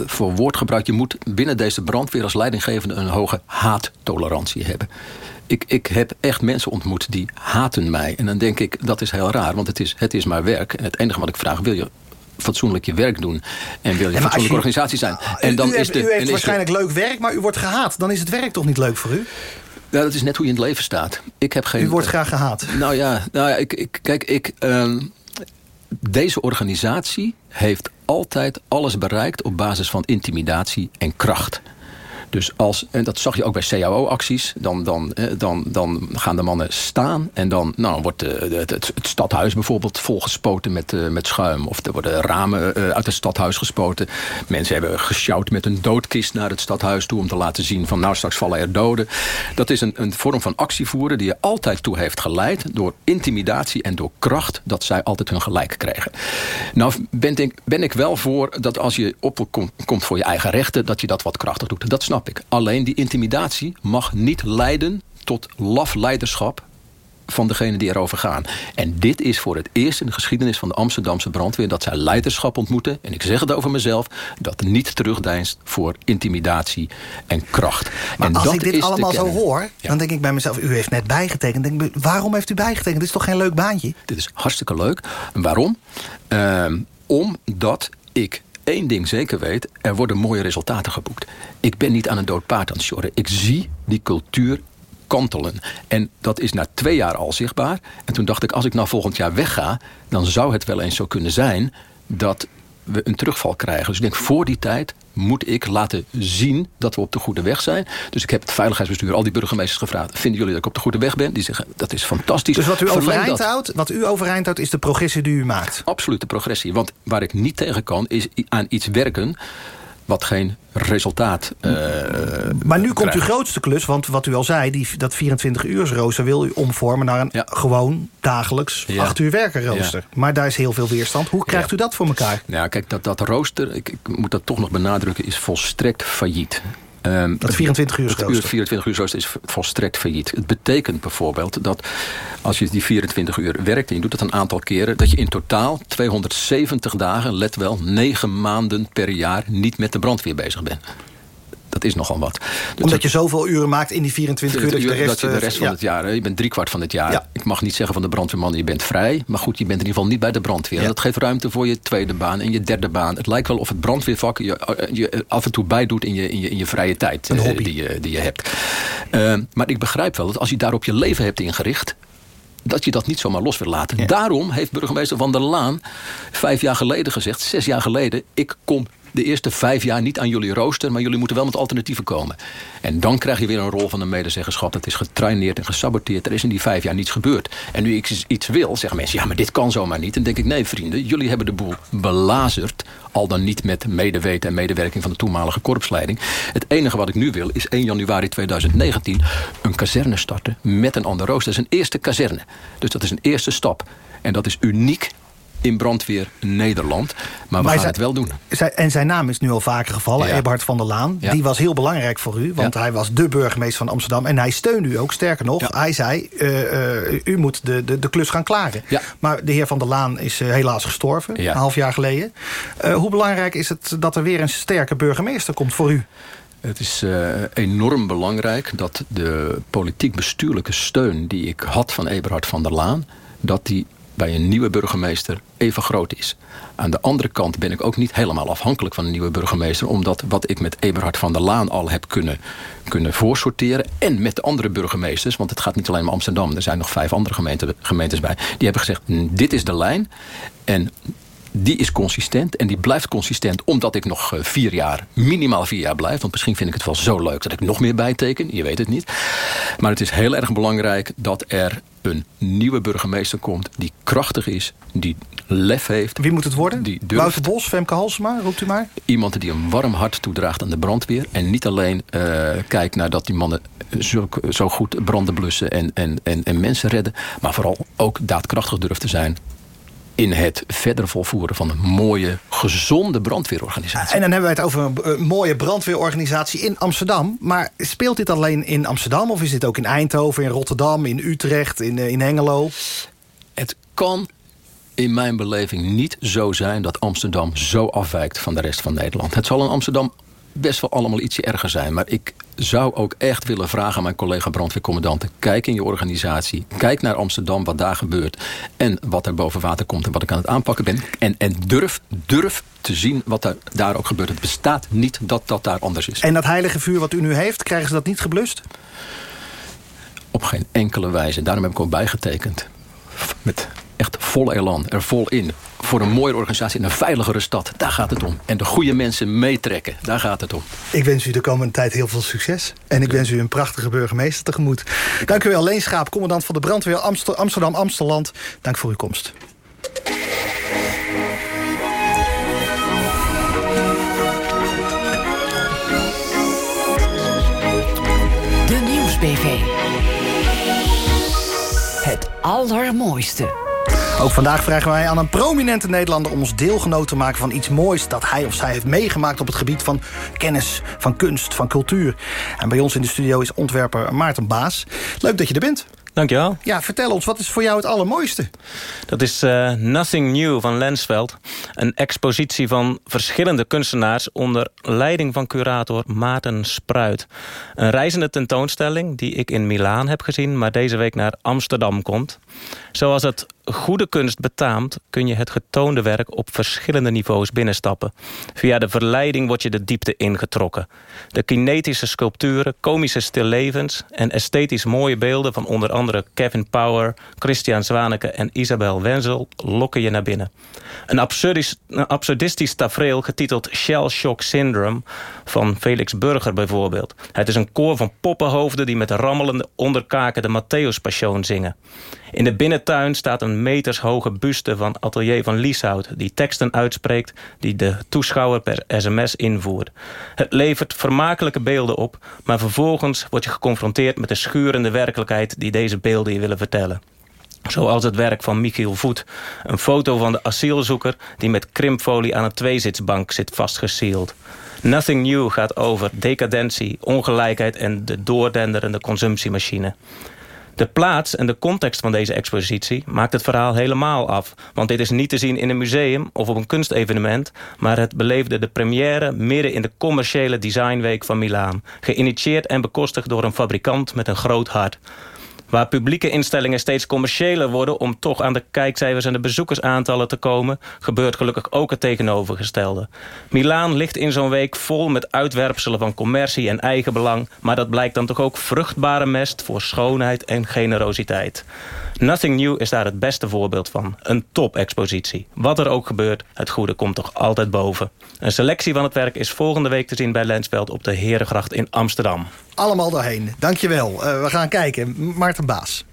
voor woord gebruik... je moet binnen deze brandweer als leidinggevende... een hoge haattolerantie hebben. Ik, ik heb echt mensen ontmoet die haten mij. En dan denk ik, dat is heel raar, want het is, het is maar werk. En het enige wat ik vraag, wil je fatsoenlijk je werk doen... en wil je een fatsoenlijke je- organisatie zijn. En dan u, is heeft, de, u en heeft is de- waarschijnlijk leuk werk, maar u wordt gehaat. Dan is het werk toch niet leuk voor u? Ja, dat is net hoe je in het leven staat. Ik heb geen, U wordt graag gehaat. Nou ja, nou ja ik, ik, kijk, ik, ehm, deze organisatie heeft altijd alles bereikt op basis van intimidatie en kracht. Dus als, en dat zag je ook bij CAO-acties, dan, dan, eh, dan, dan gaan de mannen staan... en dan nou, wordt de- het, het stadhuis bijvoorbeeld volgespoten met, eh, met schuim... of er worden ramen eh, uit het stadhuis gespoten. Mensen hebben gesjouwd met een doodkist naar het stadhuis toe... om te laten zien van nou, straks vallen er doden. Dat is een, een vorm van actievoeren die er altijd toe heeft geleid... door intimidatie en door kracht, dat zij altijd hun gelijk krijgen. Nou ben ik, ben ik wel voor dat als je opkomt komt voor je eigen rechten... dat je dat wat krachtig doet. Dat snap ik. Alleen die intimidatie mag niet leiden tot laf leiderschap van degene die erover gaan. En dit is voor het eerst in de geschiedenis van de Amsterdamse brandweer... dat zij leiderschap ontmoeten, en ik zeg het over mezelf... dat niet terugdeinst voor intimidatie en kracht. Maar en als dat ik dit allemaal zo hoor, dan denk ik bij mezelf... u heeft net bijgetekend. Denk ik, waarom heeft u bijgetekend? Dit is toch geen leuk baantje? Dit is hartstikke leuk. Waarom? Ehm, omdat ik één ding zeker weet. Er worden mooie resultaten geboekt. Ik ben niet aan een dood paard aan het sjorren. Ik zie die cultuur kantelen. En dat is na twee jaar al zichtbaar. En toen dacht ik, als ik nou volgend jaar wegga... dan zou het wel eens zo kunnen zijn... dat we een terugval krijgen. Dus ik denk, voor die tijd moet ik laten zien dat we op de goede weg zijn. Dus ik heb het veiligheidsbestuur, al die burgemeesters gevraagd... vinden jullie dat ik op de goede weg ben? Die zeggen, dat is fantastisch. Dus wat u, overeind houdt, wat u overeind houdt, is de progressie die u maakt. Absolute progressie. Want waar ik niet tegen kan, is aan iets werken... wat geen resultaat eh, Maar nu komt uw grootste klus, want wat u al zei... Die, dat 24-uursrooster wil u omvormen naar een gewoon dagelijks Ja. 8 uur werken rooster. Maar daar is heel veel weerstand. Hoe krijgt u dat voor elkaar? Nou, kijk, dat, dat rooster, ik, ik moet dat toch nog benadrukken, is volstrekt failliet. Ehm, Dat 24 uur het rooster. 24 uur rooster is volstrekt failliet. Het betekent bijvoorbeeld dat als je die 24 uur werkt... en je doet dat een aantal keren... dat je in totaal 270 dagen, let wel, 9 maanden per jaar... niet met de brandweer bezig bent. Dat is nogal wat. Dus Omdat je zoveel uren maakt in die 24 uur... dat je de rest, dat je de eh, rest van ja. het jaar, je bent driekwart van het jaar. Ja. Ik mag niet zeggen van de brandweerman, je bent vrij. Maar goed, je bent in ieder geval niet bij de brandweer. En dat geeft ruimte voor je tweede baan en je derde baan. Het lijkt wel of het brandweervak je, eh, je af en toe bijdoet in je, in je, in je vrije tijd Een eh, hobby. die, je, die je hebt. Eh, maar ik begrijp wel dat als je daarop je leven hebt ingericht dat je dat niet zomaar los wil laten. Daarom heeft burgemeester Van der Laan vijf jaar geleden gezegd... zes jaar geleden, ik kom de eerste vijf jaar niet aan jullie rooster... maar jullie moeten wel met alternatieven komen. En dan krijg je weer een rol van een medezeggenschap. Dat is getraineerd en gesaboteerd. Er is in die vijf jaar niets gebeurd. En nu ik iets wil, zeggen mensen... ja, maar dit kan zomaar niet. Dan denk ik, nee vrienden, jullie hebben de boel belazerd... al dan niet met medeweten en medewerking van de toenmalige korpsleiding. Het enige wat ik nu wil is 1 januari 2019 een kazerne starten... met een ander rooster. Dat is een eerste kazerne. Dus dat is een eerste stap. En dat is uniek in brandweer Nederland. Maar we Maar gaan zij- het wel doen. Zij- En zijn naam is nu al vaker gevallen, Ja. Eberhard van der Laan. Ja. Die was heel belangrijk voor u, want hij was de burgemeester van Amsterdam. En hij steunde u ook, sterker nog. Hij zei, eh, eh, u moet de, de, de klus gaan klaren. Maar de heer van der Laan is eh, helaas gestorven, een half jaar geleden. Hoe belangrijk is het dat er weer een sterke burgemeester komt voor u? Het is enorm belangrijk dat de politiek-bestuurlijke steun... die ik had van Eberhard van der Laan... dat die bij een nieuwe burgemeester even groot is. Aan de andere kant ben ik ook niet helemaal afhankelijk van een nieuwe burgemeester. Omdat wat ik met Eberhard van der Laan al heb kunnen, kunnen voorsorteren. En met de andere burgemeesters. Want het gaat niet alleen om Amsterdam. Er zijn nog vijf andere gemeenten, gemeentes bij. Die hebben gezegd, dit is de lijn. En die is consistent en die blijft consistent... omdat ik nog eh, vier jaar, minimaal vier jaar blijf. Want misschien vind ik het wel zo leuk dat ik nog meer bijteken. Je weet het niet. Maar het is heel erg belangrijk dat er een nieuwe burgemeester komt... die krachtig is, die lef heeft. Wie moet het worden? Die durft. Wouter Bos, Femke Halsema, roept u maar. Iemand die een warm hart toedraagt aan de brandweer. En niet alleen uh, kijkt naar dat die mannen zo, zo goed branden blussen... En, en, en, en mensen redden. Maar vooral ook daadkrachtig durft te zijn in het verder volvoeren van een mooie, gezonde brandweerorganisatie. En dan hebben wij het over een mooie brandweerorganisatie in Amsterdam. Maar speelt dit alleen in Amsterdam of is dit ook in Eindhoven, in Rotterdam, in Utrecht, in, in Hengelo? Het kan in mijn beleving niet zo zijn dat Amsterdam zo afwijkt van de rest van Nederland. Het zal in Amsterdam best wel allemaal ietsje erger zijn. Maar ik zou ook echt willen vragen aan mijn collega brandweercommandanten... kijk in je organisatie, kijk naar Amsterdam, wat daar gebeurt... en wat er boven water komt en wat ik aan het aanpakken ben. En, en durf, durf te zien wat er daar ook gebeurt. Het bestaat niet dat dat daar anders is. En dat heilige vuur wat u nu heeft, krijgen ze dat niet geblust? Op geen enkele wijze. Daarom heb ik ook bijgetekend. Met echt vol elan, er vol in. Voor een mooie organisatie in een veiligere stad. Daar gaat het om. En de goede mensen meetrekken. Daar gaat het om. Ik wens u de komende tijd heel veel succes. En ik wens u een prachtige burgemeester tegemoet. Dank u wel, Leen Schaap, commandant van de brandweer Amsterdam-Amsteland. Dank voor uw komst. De Nieuwsbv. Het allermooiste. Ook vandaag vragen wij aan een prominente Nederlander... om ons deelgenoot te maken van iets moois... dat hij of zij heeft meegemaakt op het gebied van kennis, van kunst, van cultuur. En bij ons in de studio is ontwerper Maarten Baas. Leuk dat je er bent. Dankjewel. Ja, vertel ons, wat is voor jou het allermooiste? Dat is uh, Nothing New van Lensveld. Een expositie van verschillende kunstenaars... onder leiding van curator Maarten Spruit. Een reizende tentoonstelling die ik in Milaan heb gezien... maar deze week naar Amsterdam komt. Zoals het goede kunst betaamt... kun je het getoonde werk op verschillende niveaus binnenstappen. Via de verleiding word je de diepte ingetrokken. De kinetische sculpturen, komische stillevens... en esthetisch mooie beelden van onder andere Kevin Power... Christian Zwaneke en Isabel Wenzel lokken je naar binnen. Een, absurdistisch tafereel getiteld Shell Shock Syndrome... van Felix Burger bijvoorbeeld. Het is een koor van poppenhoofden... die met rammelende onderkaken de Matthäus zingen. In de binnentuin staat een metershoge buste van Atelier van Lieshout... die teksten uitspreekt die de toeschouwer per sms invoert. Het levert vermakelijke beelden op... maar vervolgens word je geconfronteerd met de schurende werkelijkheid... die deze beelden je willen vertellen. Zoals het werk van Michiel Voet. Een foto van de asielzoeker die met krimpfolie aan een tweezitsbank zit vastgesield. Nothing New gaat over decadentie, ongelijkheid en de doordenderende consumptiemachine. De plaats en de context van deze expositie maakt het verhaal helemaal af. Want dit is niet te zien in een museum of op een kunstevenement... maar het beleefde de première midden in de commerciële designweek van Milaan. Geïnitieerd en bekostigd door een fabrikant met een groot hart. Waar publieke instellingen steeds commerciëler worden... om toch aan de kijkcijfers en de bezoekersaantallen te komen... gebeurt gelukkig ook het tegenovergestelde. Milaan ligt in zo'n week vol met uitwerpselen van commercie en eigenbelang... maar dat blijkt dan toch ook vruchtbare mest voor schoonheid en generositeit. Nothing New is daar het beste voorbeeld van. Een top-expositie. Wat er ook gebeurt, het goede komt toch altijd boven. Een selectie van het werk is volgende week te zien bij Lensveld... op de Herengracht in Amsterdam. Allemaal daarheen. Dankjewel. Uh, we gaan kijken. Maarten Baas.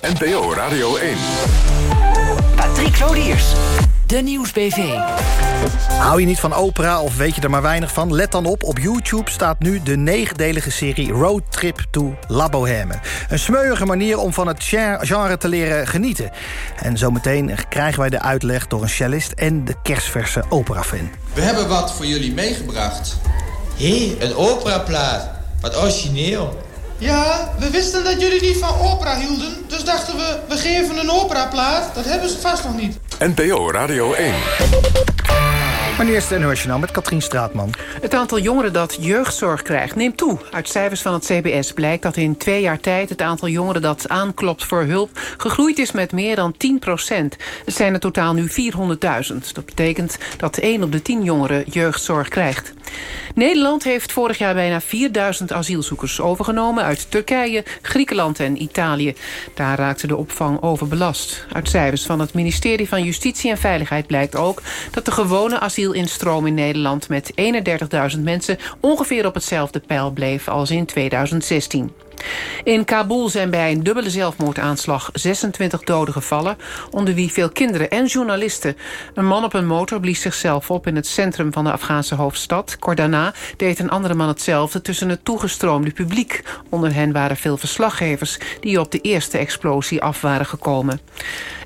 NPO Radio 1. Patrick Lodiers. De Nieuwsbv. Hou je niet van opera of weet je er maar weinig van? Let dan op, op YouTube staat nu de negendelige serie Road Trip to La Bohème. Een smeuïge manier om van het genre te leren genieten. En zometeen krijgen wij de uitleg door een cellist en de kerstverse operafan. We hebben wat voor jullie meegebracht. Hé, hey, een operaplaat. Wat origineel. Ja, we wisten dat jullie niet van opera hielden. Dus dachten we, we geven een operaplaat. Dat hebben ze vast nog niet. NPO Radio 1. Maar nu eerst het met Katrien Straatman. Het aantal jongeren dat jeugdzorg krijgt neemt toe. Uit cijfers van het CBS blijkt dat in twee jaar tijd... het aantal jongeren dat aanklopt voor hulp gegroeid is met meer dan 10 procent. Het zijn er totaal nu 400.000. Dat betekent dat 1 op de 10 jongeren jeugdzorg krijgt. Nederland heeft vorig jaar bijna 4000 asielzoekers overgenomen... uit Turkije, Griekenland en Italië. Daar raakte de opvang overbelast. Uit cijfers van het ministerie van Justitie en Veiligheid blijkt ook... dat de gewone asielinstroom in Nederland met 31.000 mensen... ongeveer op hetzelfde pijl bleef als in 2016. In Kabul zijn bij een dubbele zelfmoordaanslag 26 doden gevallen... onder wie veel kinderen en journalisten. Een man op een motor blies zichzelf op in het centrum van de Afghaanse hoofdstad. Kort daarna deed een andere man hetzelfde tussen het toegestroomde publiek. Onder hen waren veel verslaggevers die op de eerste explosie af waren gekomen.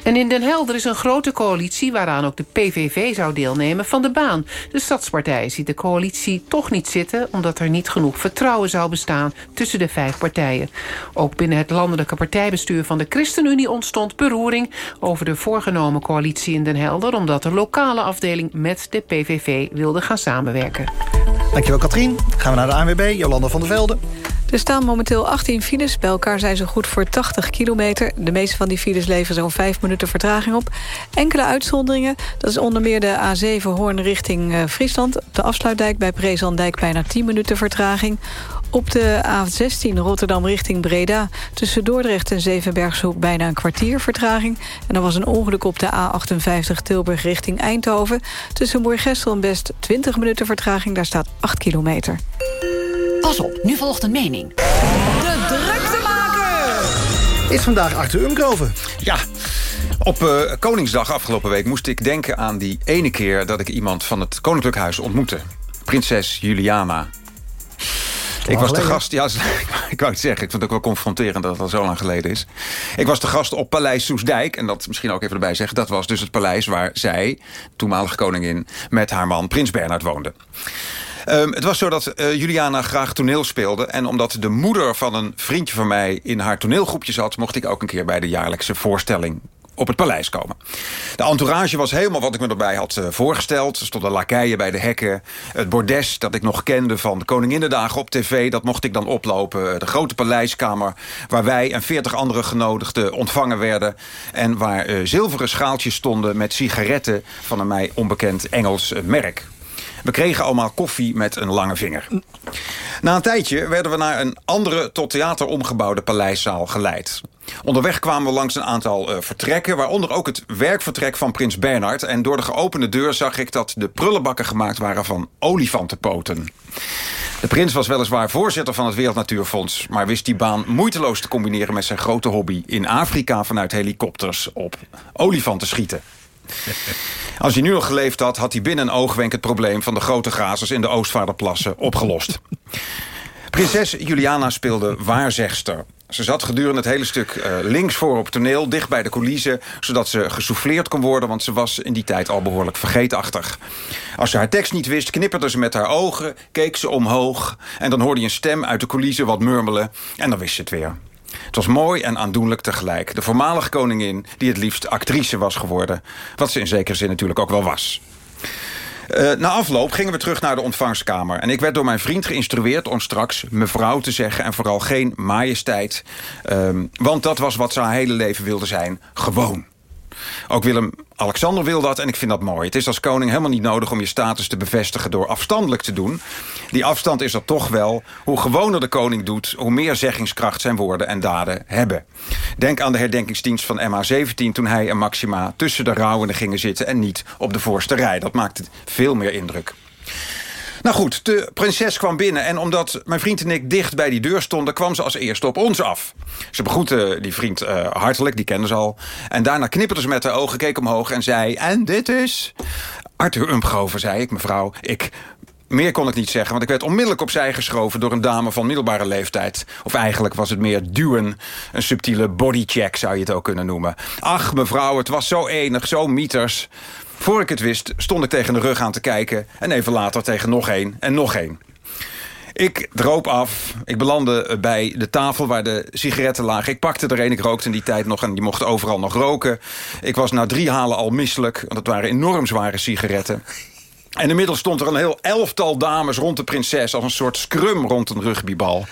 En in Den Helder is een grote coalitie... waaraan ook de PVV zou deelnemen, van de baan. De Stadspartij ziet de coalitie toch niet zitten... omdat er niet genoeg vertrouwen zou bestaan tussen de vijf partijen. Ook binnen het landelijke partijbestuur van de ChristenUnie ontstond beroering... over de voorgenomen coalitie in Den Helder... omdat de lokale afdeling met de PVV wilde gaan samenwerken. Dankjewel Katrien. Gaan we naar de ANWB, Jolanda van der Velde. Er staan momenteel 18 files. Bij elkaar zijn ze goed voor 80 kilometer. De meeste van die files leveren zo'n 5 minuten vertraging op. Enkele uitzonderingen. Dat is onder meer de A7 Hoorn richting uh, Friesland. Op de afsluitdijk bij Prezandijk bijna 10 minuten vertraging. Op de A16 Rotterdam richting Breda... tussen Dordrecht en Zevenbergshoek bijna een kwartier vertraging. En er was een ongeluk op de A58 Tilburg richting Eindhoven. Tussen Moergestel en Best 20 minuten vertraging. Daar staat 8 kilometer. Pas op, nu volgt een mening. De druktemaker! Is vandaag Arthur Umkroven. Ja, op uh, Koningsdag afgelopen week moest ik denken aan die ene keer... dat ik iemand van het Koninklijk Huis ontmoette. Prinses Juliana. Ik was de gast, ja, ik wou het zeggen, ik vond het ook wel confronterend dat het al zo lang geleden is. Ik was de gast op Paleis Soesdijk, en dat misschien ook even erbij zeggen, dat was dus het paleis waar zij, toenmalige koningin, met haar man Prins Bernhard woonde. Um, het was zo dat uh, Juliana graag toneel speelde. En omdat de moeder van een vriendje van mij in haar toneelgroepje zat... mocht ik ook een keer bij de jaarlijkse voorstelling op het paleis komen. De entourage was helemaal wat ik me erbij had uh, voorgesteld. Er stonden lakeien bij de hekken. Het bordes dat ik nog kende van de Koninginnedagen op tv... dat mocht ik dan oplopen. De grote paleiskamer waar wij en veertig andere genodigden ontvangen werden. En waar uh, zilveren schaaltjes stonden met sigaretten... van een mij onbekend Engels merk. We kregen allemaal koffie met een lange vinger. Na een tijdje werden we naar een andere tot theater omgebouwde paleiszaal geleid. Onderweg kwamen we langs een aantal uh, vertrekken... waaronder ook het werkvertrek van prins Bernhard. En door de geopende deur zag ik dat de prullenbakken gemaakt waren van olifantenpoten. De prins was weliswaar voorzitter van het Wereld Natuurfonds... maar wist die baan moeiteloos te combineren met zijn grote hobby... in Afrika vanuit helikopters op olifanten schieten. Als hij nu nog geleefd had, had hij binnen een oogwenk... het probleem van de grote grazers in de Oostvaarderplassen opgelost. Prinses Juliana speelde waarzegster. Ze zat gedurende het hele stuk uh, links voor op toneel, dicht bij de coulissen... zodat ze gesouffleerd kon worden, want ze was in die tijd al behoorlijk vergeetachtig. Als ze haar tekst niet wist, knipperde ze met haar ogen, keek ze omhoog... en dan hoorde je een stem uit de coulissen wat murmelen en dan wist ze het weer. Het was mooi en aandoenlijk tegelijk. De voormalige koningin die het liefst actrice was geworden. Wat ze in zekere zin natuurlijk ook wel was. Uh, na afloop gingen we terug naar de ontvangstkamer. En ik werd door mijn vriend geïnstrueerd om straks mevrouw te zeggen... en vooral geen majesteit. Um, want dat was wat ze haar hele leven wilde zijn. Gewoon. Ook Willem-Alexander wil dat en ik vind dat mooi. Het is als koning helemaal niet nodig om je status te bevestigen... door afstandelijk te doen. Die afstand is er toch wel. Hoe gewoner de koning doet, hoe meer zeggingskracht zijn woorden en daden hebben. Denk aan de herdenkingsdienst van MH17... toen hij en Maxima tussen de rouwenden gingen zitten... en niet op de voorste rij. Dat maakte veel meer indruk. Nou goed, de prinses kwam binnen en omdat mijn vriend en ik dicht bij die deur stonden... kwam ze als eerste op ons af. Ze begroette die vriend uh, hartelijk, die kende ze al. En daarna knipperde ze met haar ogen, keek omhoog en zei... En dit is... Arthur Umpgroven, zei ik, mevrouw. Ik meer kon ik niet zeggen, want ik werd onmiddellijk opzij geschoven... door een dame van middelbare leeftijd. Of eigenlijk was het meer duwen. Een subtiele bodycheck zou je het ook kunnen noemen. Ach, mevrouw, het was zo enig, zo mieters. Voor ik het wist, stond ik tegen de rug aan te kijken... en even later tegen nog één en nog één. Ik droop af. Ik belandde bij de tafel waar de sigaretten lagen. Ik pakte er een. Ik rookte in die tijd nog en die mocht overal nog roken. Ik was na drie halen al misselijk, want het waren enorm zware sigaretten. En inmiddels stond er een heel elftal dames rond de prinses... als een soort scrum rond een rugbybal.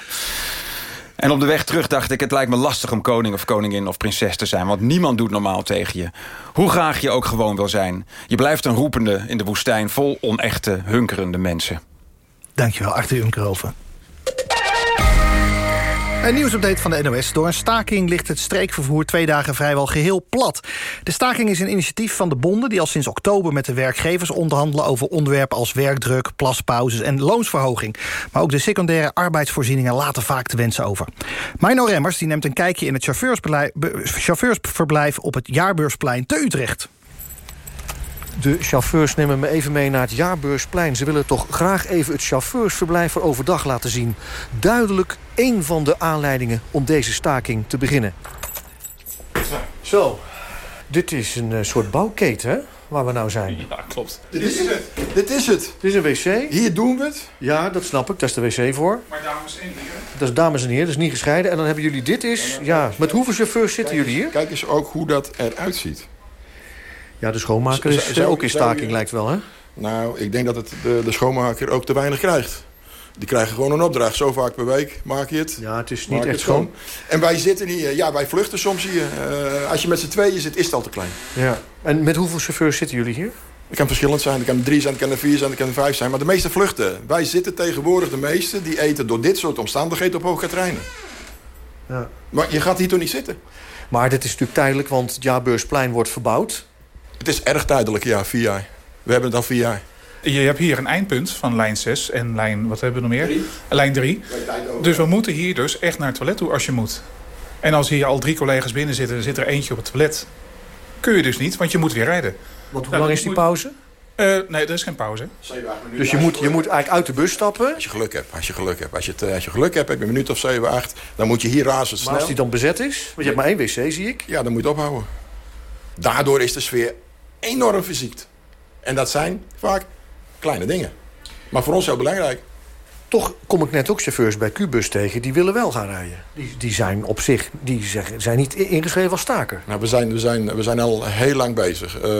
En op de weg terug dacht ik, het lijkt me lastig om koning of koningin of prinses te zijn. Want niemand doet normaal tegen je. Hoe graag je ook gewoon wil zijn. Je blijft een roepende in de woestijn vol onechte, hunkerende mensen. Dankjewel, Arthur Unkeroven. Een nieuwsupdate van de NOS. Door een staking ligt het streekvervoer twee dagen vrijwel geheel plat. De staking is een initiatief van de bonden... die al sinds oktober met de werkgevers onderhandelen... over onderwerpen als werkdruk, plaspauzes en loonsverhoging. Maar ook de secundaire arbeidsvoorzieningen laten vaak te wensen over. Mino Remmers die neemt een kijkje in het chauffeursverblijf... op het Jaarbeursplein te Utrecht. De chauffeurs nemen me even mee naar het Jaarbeursplein. Ze willen toch graag even het chauffeursverblijf voor overdag laten zien. Duidelijk één van de aanleidingen om deze staking te beginnen. Zo, dit is een uh, soort bouwketen, hè? Waar we nou zijn. Ja, klopt. Dit is het. Dit is het. Dit is een wc. Hier doen we het. Ja, dat snap ik. Daar is de wc voor. Maar dames en heren... Dat is dames en heren, dat is niet gescheiden. En dan hebben jullie dit is... Ja, met hoeveel chauffeurs zitten jullie hier? Kijk eens ook hoe dat eruit ziet. Ja, de schoonmaker is Zou- ook in staking, lijkt wel, hè? Nou, ik denk dat het de, de schoonmaker ook te weinig krijgt. Die krijgen gewoon een opdracht. Zo vaak per week maak je het. Ja, het is niet echt schoon. En wij zitten hier, ja, wij vluchten soms hier. Eh, als je met z'n tweeën zit, is het al te klein. Ja. En met hoeveel chauffeurs zitten jullie hier? Het kan verschillend zijn. Het kan er drie zijn, het kan er vier zijn, het kan er vijf zijn. Maar de meeste vluchten. Wij zitten tegenwoordig, de meeste, die eten door dit soort omstandigheden op Hoogkaterijnen. Ja. Maar je gaat hier toch niet zitten? Maar dit is natuurlijk tijdelijk, want het Jaarbeursplein wordt verbouwd. Het is erg tijdelijk, ja, vier jaar. We hebben het al vier jaar. Je hebt hier een eindpunt van lijn 6 en lijn, wat hebben we nog meer? Lijn 3. Dus we moeten hier dus echt naar het toilet toe als je moet. En als hier al drie collega's binnen zitten, er zit er eentje op het toilet. Kun je dus niet, want je moet weer rijden. Want hoe lang is die pauze? Eh, nee, er is geen pauze. Dus je moet, je moet eigenlijk uit de bus stappen. Als je geluk hebt, als je geluk hebt. Als je, het, eh, als je geluk hebt, heb je een minuut of zeven, acht. Dan moet je hier razendsnel. Maar als die dan bezet is? Want je hebt maar één wc, zie ik. Ja, dan moet je het ophouden. Daardoor is de sfeer enorm verziekt. En dat zijn vaak kleine dingen. Maar voor ons heel belangrijk. Toch kom ik net ook chauffeurs bij Qbus tegen... die willen wel gaan rijden. Die, die zijn op zich die zeggen, zijn niet ingeschreven als staker. Nou, we, zijn, we, zijn, we zijn al heel lang bezig eh,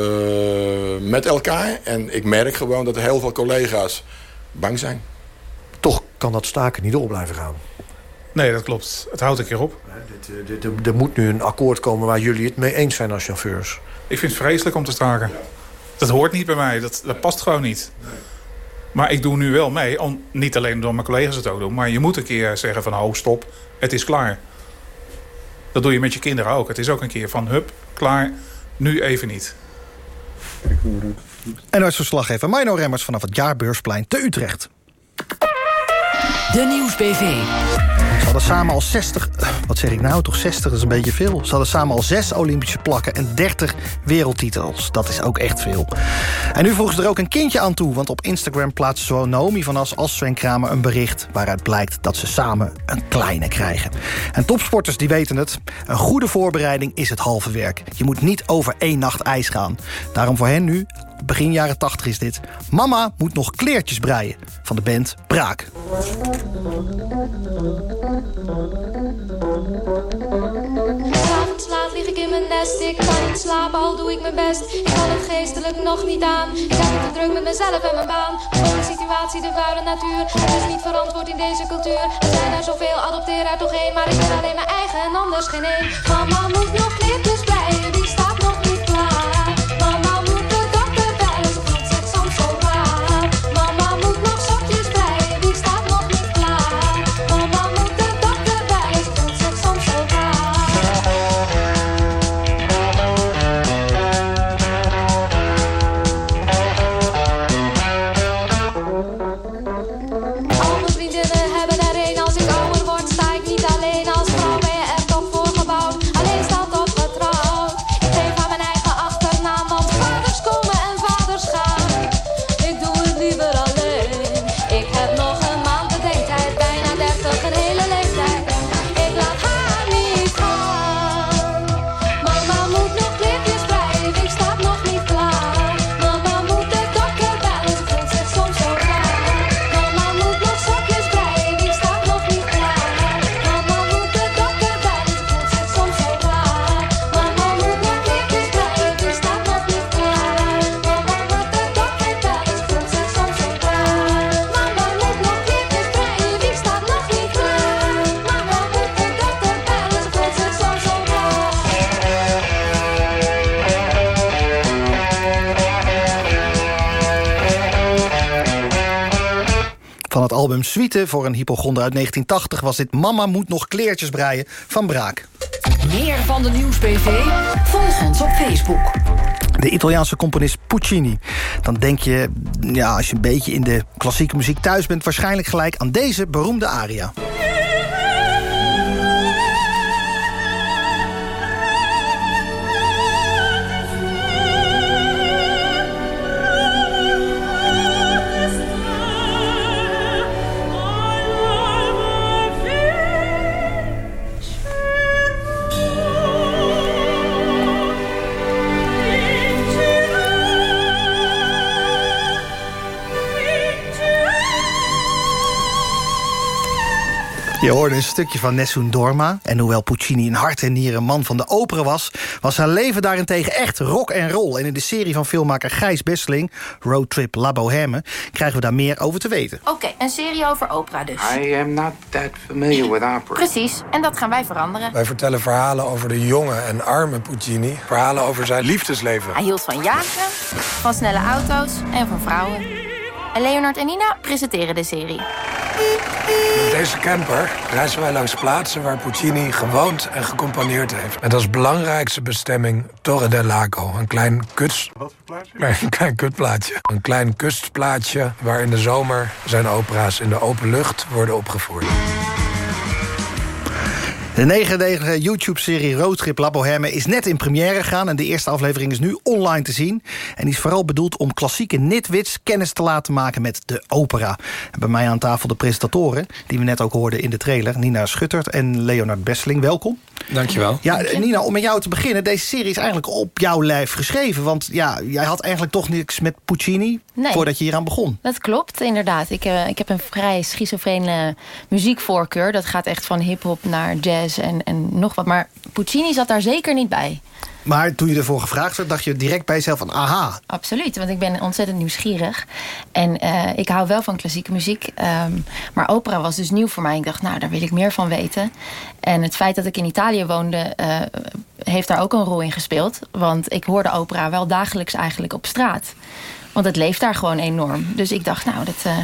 met elkaar. En ik merk gewoon dat er heel veel collega's bang zijn. Toch kan dat staken niet door blijven gaan. Nee, dat klopt. Het houdt een keer op. Eh, dit- dit- er moet nu een akkoord komen waar jullie het mee eens zijn als chauffeurs. Ik vind het vreselijk om te staken. Dat hoort niet bij mij. Dat, dat past gewoon niet. Maar ik doe nu wel mee. Om, niet alleen door mijn collega's het ook doen. Maar je moet een keer zeggen van... Oh, stop. Het is klaar. Dat doe je met je kinderen ook. Het is ook een keer van... Hup, klaar. Nu even niet. NOS-verslaggever Mino Remmers vanaf het Jaarbeursplein te Utrecht. De Nieuwsbv. Samen al 60, eh, wat zeg ik nou, toch 60, dat is een beetje veel. Ze hadden samen al 6 Olympische plakken en 30 wereldtitels. Dat is ook echt veel. En nu voegen ze er ook een kindje aan toe, want op Instagram plaatst zo Naomi van als Sven Kramer een bericht... waaruit blijkt dat ze samen een kleine krijgen. En topsporters die weten het, een goede voorbereiding is het halve werk. Je moet niet over één nacht ijs gaan. Daarom voor hen nu, begin jaren 80 is dit... Mama moet nog kleertjes breien, van de band Braak. Laat lig ik in mijn nest, ik kan niet slapen, al doe ik mijn best. Ik kan het geestelijk nog niet aan. Ik heb het te druk met mezelf en mijn baan. Voor de situatie, de vuile natuur. Het is niet verantwoord in deze cultuur. Er zijn er zoveel, adopteer er toch één. Maar ik ben alleen mijn eigen en anders geen één. Mama moet nog kleertjes breien, die staat nog album Suite voor een hypochonder uit 1980... was dit Mama moet nog kleertjes breien van Braak. Meer van de Nieuwsbv? Volg ons op Facebook. De Italiaanse componist Puccini. Dan denk je, ja, als je een beetje in de klassieke muziek thuis bent... waarschijnlijk gelijk aan deze beroemde aria. Je hoorde een stukje van Nessun Dorma. En hoewel Puccini in hart en nieren man van de opera was... was haar leven daarentegen echt rock en roll. En in de serie van filmmaker Gijs Besseling... Roadtrip La Bohème, krijgen we daar meer over te weten. Oké, een serie over opera dus. I am not that familiar with opera. Precies, en dat gaan wij veranderen. Wij vertellen verhalen over de jonge en arme Puccini. Verhalen over zijn liefdesleven. Hij hield van jagen, van snelle auto's en van vrouwen. En Leonard en Nina presenteren de serie. Met deze camper reizen wij langs plaatsen waar Puccini gewoond en gecomponeerd heeft. Met als belangrijkste bestemming Torre del Lago. Een klein kuts... Wat voor? Een klein kutplaatsje. Een klein kustplaatsje waar in de zomer zijn opera's in de open lucht worden opgevoerd. De negendelige YouTube-serie Roadtrip La Bohème is net in première gegaan... en de eerste aflevering is nu online te zien. En die is vooral bedoeld om klassieke nitwits kennis te laten maken met de opera. En bij mij aan tafel de presentatoren, die we net ook hoorden in de trailer... Nina Schuttert en Leonard Besseling, welkom. Dankjewel. Ja, Nina, om met jou te beginnen. Deze serie is eigenlijk op jouw lijf geschreven. Want ja, jij had eigenlijk toch niks met Puccini... Nee. voordat je hier aan begon. Dat klopt, inderdaad. Ik, uh, ik heb een vrij schizofrene muziekvoorkeur. Dat gaat echt van hip-hop naar jazz en, en nog wat. Maar Puccini zat daar zeker niet bij. Maar toen je ervoor gevraagd werd, dacht je direct bij jezelf van aha. Absoluut, want ik ben ontzettend nieuwsgierig. En uh, ik hou wel van klassieke muziek. Um, maar opera was dus nieuw voor mij. Ik dacht, nou, daar wil ik meer van weten. En het feit dat ik in Italië woonde, uh, heeft daar ook een rol in gespeeld. Want ik hoorde opera wel dagelijks eigenlijk op straat. Want het leeft daar gewoon enorm. Dus ik dacht, nou, dat... Uh,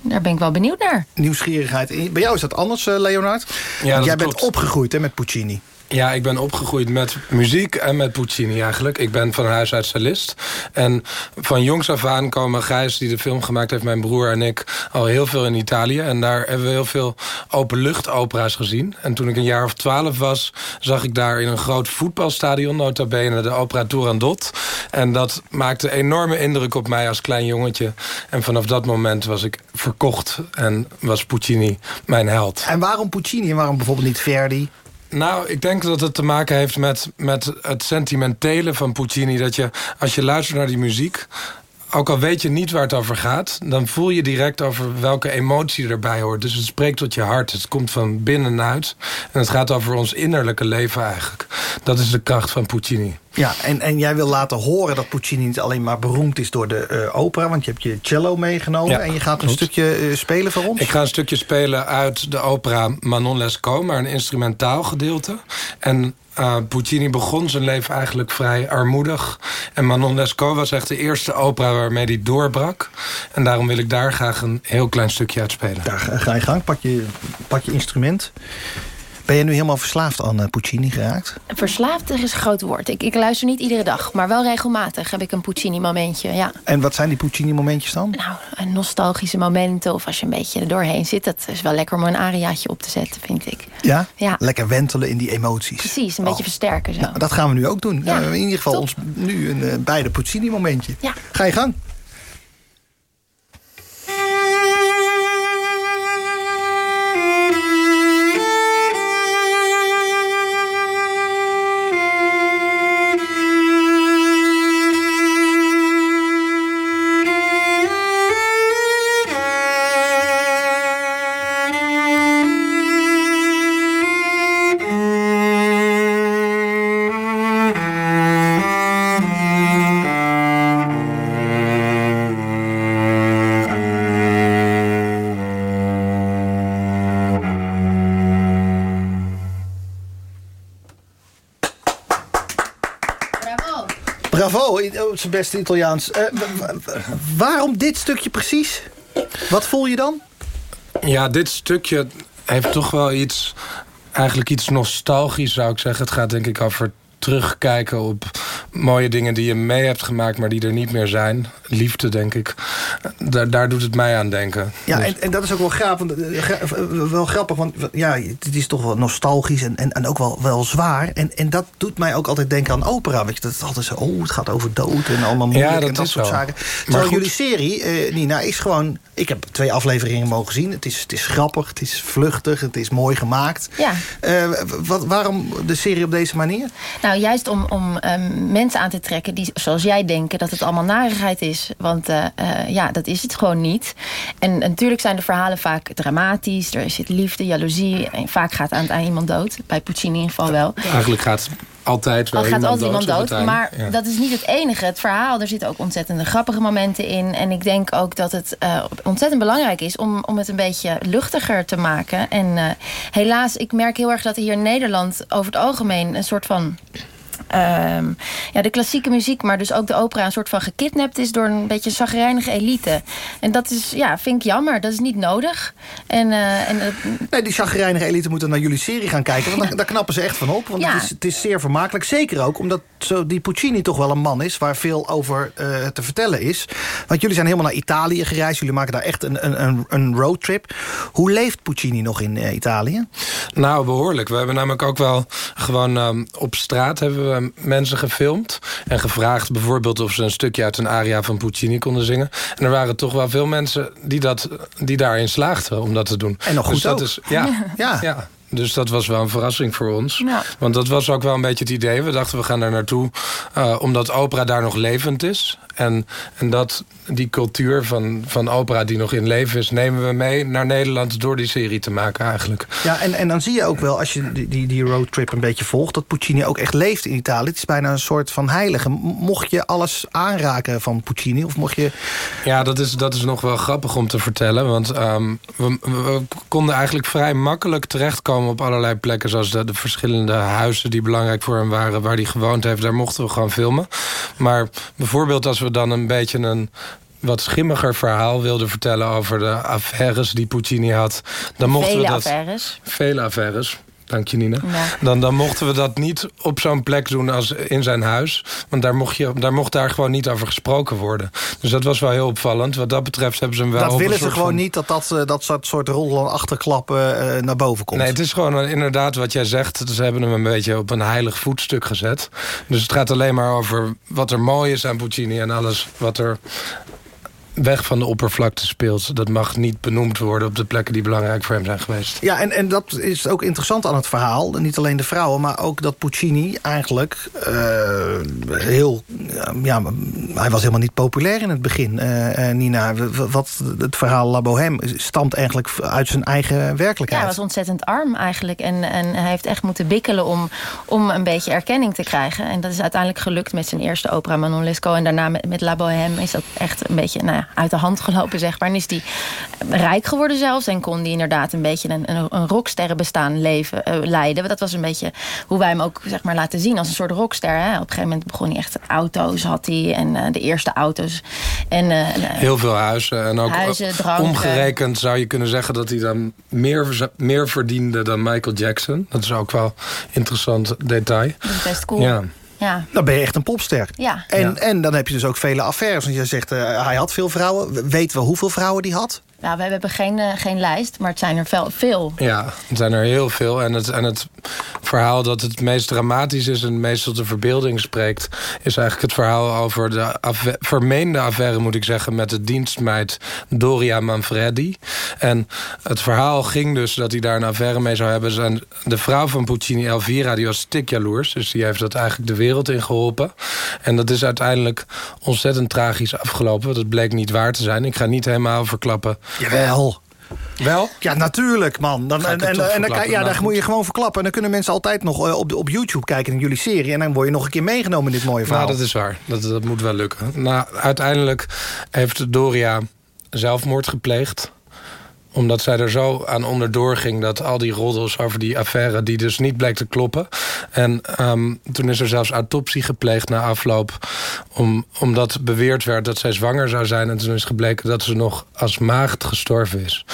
daar ben ik wel benieuwd naar. Nieuwsgierigheid. Bij jou is dat anders, Leonard? Ja, dat Jij klopt. bent opgegroeid hè, met Puccini. Ja, ik ben opgegroeid met muziek en met Puccini eigenlijk. Ik ben van huis uit cellist. En van jongs af aan komen Gijs, die de film gemaakt heeft... mijn broer en ik, al heel veel in Italië. En daar hebben we heel veel openluchtopera's gezien. En toen ik een jaar of twaalf was... zag ik daar in een groot voetbalstadion... nota bene de opera Turandot. En dat maakte enorme indruk op mij als klein jongetje. En vanaf dat moment was ik verkocht en was Puccini mijn held. En waarom Puccini en waarom bijvoorbeeld niet Verdi? Nou, ik denk dat het te maken heeft met, met het sentimentele van Puccini. Dat je, als je luistert naar die muziek... ook al weet je niet waar het over gaat... dan voel je direct over welke emotie erbij hoort. Dus het spreekt tot je hart. Het komt van binnenuit. En het gaat over ons innerlijke leven eigenlijk. Dat is de kracht van Puccini. Ja, en, en jij wil laten horen dat Puccini niet alleen maar beroemd is door de uh, opera... want je hebt je cello meegenomen Ja, en je gaat een stukje uh, spelen voor ons. Ik ga een stukje spelen uit de opera Manon Lescaut... maar een instrumentaal gedeelte. En uh, Puccini begon zijn leven eigenlijk vrij armoedig. En Manon Lescaut was echt de eerste opera waarmee hij doorbrak. En daarom wil ik daar graag een heel klein stukje uit spelen. Daar ga je gang, pak je, pak je instrument. Ben je nu helemaal verslaafd aan Puccini geraakt? Verslaafd is een groot woord. Ik, ik luister niet iedere dag, maar wel regelmatig heb ik een Puccini-momentje, ja. En wat zijn die Puccini-momentjes dan? Nou, nostalgische momenten of als je een beetje er doorheen zit. Dat is wel lekker om een ariaatje op te zetten, vind ik. Ja? Ja. Lekker wentelen in die emoties. Precies, een beetje versterken zo. Nou, dat gaan we nu ook doen. Ja, in ieder geval top. ons nu een uh, beide Puccini-momentje. Ja. Ga je gang. Beste Italiaans. Uh, waarom dit stukje precies? Wat voel je dan? Ja, dit stukje heeft toch wel iets... Eigenlijk iets nostalgisch, zou ik zeggen. Het gaat denk ik over terugkijken op mooie dingen die je mee hebt gemaakt... maar die er niet meer zijn. Liefde, denk ik. Daar, daar doet het mij aan denken. Ja, Dus- en, en dat is ook wel grappig, want, eh, eh, wel grappig, want ja, het is toch wel nostalgisch en, en, en ook wel, wel zwaar. En, en dat doet mij ook altijd denken aan opera. Weet je, dat is altijd zo, oh, het gaat over dood en allemaal moeilijk Ja, dat en dat is soort wel. zaken. Maar Terwijl goed. jullie serie, eh, Nina, is gewoon... Ik heb twee afleveringen mogen zien. Het is, het is grappig, het is vluchtig, het is mooi gemaakt. Ja. Eh, wat, waarom de serie op deze manier? Nou, juist om, om ehm, mensen aan te trekken die, zoals jij, denken dat het allemaal narigheid is. Want eh, eh, ja, dat is het gewoon niet. En, natuurlijk zijn de verhalen vaak dramatisch. Er zit liefde, jaloezie. En vaak gaat aan het iemand dood. Bij Puccini in ieder geval wel. Eigenlijk gaat altijd wel Al gaat iemand altijd iemand dood. einde. Maar Ja. dat is niet het enige. Het verhaal, er zitten ook ontzettende grappige momenten in. En ik denk ook dat het eh, ontzettend belangrijk is om, om het een beetje luchtiger te maken. En helaas, ik merk heel erg dat hier in Nederland over het algemeen een soort van. Ehm, ja, de klassieke muziek, maar dus ook de opera... een soort van gekidnapt is door een beetje zagrijnige elite. En dat is, ja, vind ik jammer. Dat is niet nodig. En, eh, en, Nee, die chagrijnige elite moeten naar jullie serie gaan kijken. Want daar, daar knappen ze echt van op. Want Ja. het, is, het is zeer vermakelijk. Zeker ook omdat zo die Puccini toch wel een man is... waar veel over eh, te vertellen is. Want jullie zijn helemaal naar Italië gereisd. Jullie maken daar echt een, een, een, een roadtrip. Hoe leeft Puccini nog in eh, Italië? Nou, behoorlijk. We hebben namelijk ook wel gewoon ehm, op straat hebben we mensen gefilmd. En gevraagd bijvoorbeeld of ze een stukje uit een aria van Puccini konden zingen. En er waren toch wel veel mensen die, dat, die daarin slaagden om dat te doen. En nog goed dus dat ook. Is, ja, Ja. ja. Dus dat was wel een verrassing voor ons. Ja. Want dat was ook wel een beetje het idee. We dachten, we gaan daar naartoe eh, omdat opera daar nog levend is. En, en dat die cultuur van, van opera die nog in leven is... nemen we mee naar Nederland door die serie te maken eigenlijk. Ja, en, en dan zie je ook wel, als je die, die, die roadtrip een beetje volgt... dat Puccini ook echt leeft in Italië. Het is bijna een soort van heilige. Mocht je alles aanraken van Puccini? Of mocht je... Ja, dat is, dat is nog wel grappig om te vertellen. Want ehm, we konden eigenlijk vrij makkelijk terechtkomen op allerlei plekken. Zoals de, de verschillende huizen die belangrijk voor hem waren. Waar hij gewoond heeft, daar mochten we gewoon filmen. Maar bijvoorbeeld als we dan een beetje een wat schimmiger verhaal wilden vertellen... over de affaires die Puccini had. Dan mochten vele we dat, affaires. Vele affaires. Dank je, Nina. Ja. Dan, dan mochten we dat niet op zo'n plek doen als in zijn huis. Want daar mocht, je, daar mocht daar gewoon niet over gesproken worden. Dus dat was wel heel opvallend. Wat dat betreft hebben ze hem wel... dat willen ze gewoon van- niet, dat dat, eh, dat soort- soort roddel en achterklappen eh, naar boven komt. Nee, het is gewoon inderdaad wat jij zegt. Ze hebben hem een beetje op een heilig voetstuk gezet. Dus het gaat alleen maar over wat er mooi is aan Puccini... en alles wat er weg van de oppervlakte speelt. Dat mag niet benoemd worden op de plekken die belangrijk voor hem zijn geweest. Ja, en, en dat is ook interessant aan het verhaal. Niet alleen de vrouwen, maar ook dat Puccini eigenlijk eh, heel... Ja, hij was helemaal niet populair in het begin, eh, eh, Nina. Wat het verhaal La Bohème stamt eigenlijk uit zijn eigen Ja, werkelijkheid. hij was ontzettend arm eigenlijk. En, en hij heeft echt moeten bikkelen om, om een beetje erkenning te krijgen. En dat is uiteindelijk gelukt met zijn eerste opera Manon Lescaut. En daarna met, met La Bohème is dat echt een beetje nou ja, uit de hand gelopen, zeg maar. En is hij rijk geworden zelfs. En kon hij inderdaad een beetje een, een, een rocksterrenbestaan leven, eh, leiden. Dat was een beetje hoe wij hem ook zeg maar, laten zien als een soort rockster. Hè. Op een gegeven moment begon hij echt auto's, had hij. En eh, de eerste auto's. En, eh, Heel veel huizen. En ook Huizen, omgerekend zou je kunnen zeggen... dat hij dan meer, meer verdiende dan Michael Jackson. Dat is ook wel een interessant detail. dat is best cool. Ja. Ja. Dan ben je echt een popster. Ja. En, en dan heb je dus ook vele affaires. Want je zegt, eh, hij had veel vrouwen. Weten we hoeveel vrouwen die had? Ja, we hebben geen, eh, geen lijst, maar het zijn er veel. Ja, er zijn er heel veel. En het, en het verhaal dat het meest dramatisch is... en het meest tot de verbeelding spreekt... is eigenlijk het verhaal over de vermeende affaire, moet ik zeggen... met de dienstmeid Doria Manfredi. En het verhaal ging dus dat hij daar een affaire mee zou hebben. En de vrouw van Puccini, Elvira, die was stik jaloers. Dus die heeft dat eigenlijk de wereld in geholpen. En dat is uiteindelijk ontzettend tragisch afgelopen. Het bleek niet waar te zijn. Ik ga niet helemaal verklappen Jawel. Wel? Ja, natuurlijk, man. Dan, en en, dan, ja, Nou, daar moet je gewoon verklappen. En dan kunnen mensen altijd nog eh, op, de- op YouTube kijken in jullie serie. En dan word je nog een keer meegenomen in dit mooie verhaal. Nou, dat is waar. Dat, dat moet wel lukken. Nou, uiteindelijk heeft Doria zelfmoord gepleegd. Omdat zij er zo aan onderdoor ging... dat al die roddels over die affaire... die dus niet bleek te kloppen. En ehm, toen is er zelfs autopsie gepleegd na afloop... Om, omdat beweerd werd dat zij zwanger zou zijn... en toen is gebleken dat ze nog als maagd gestorven is.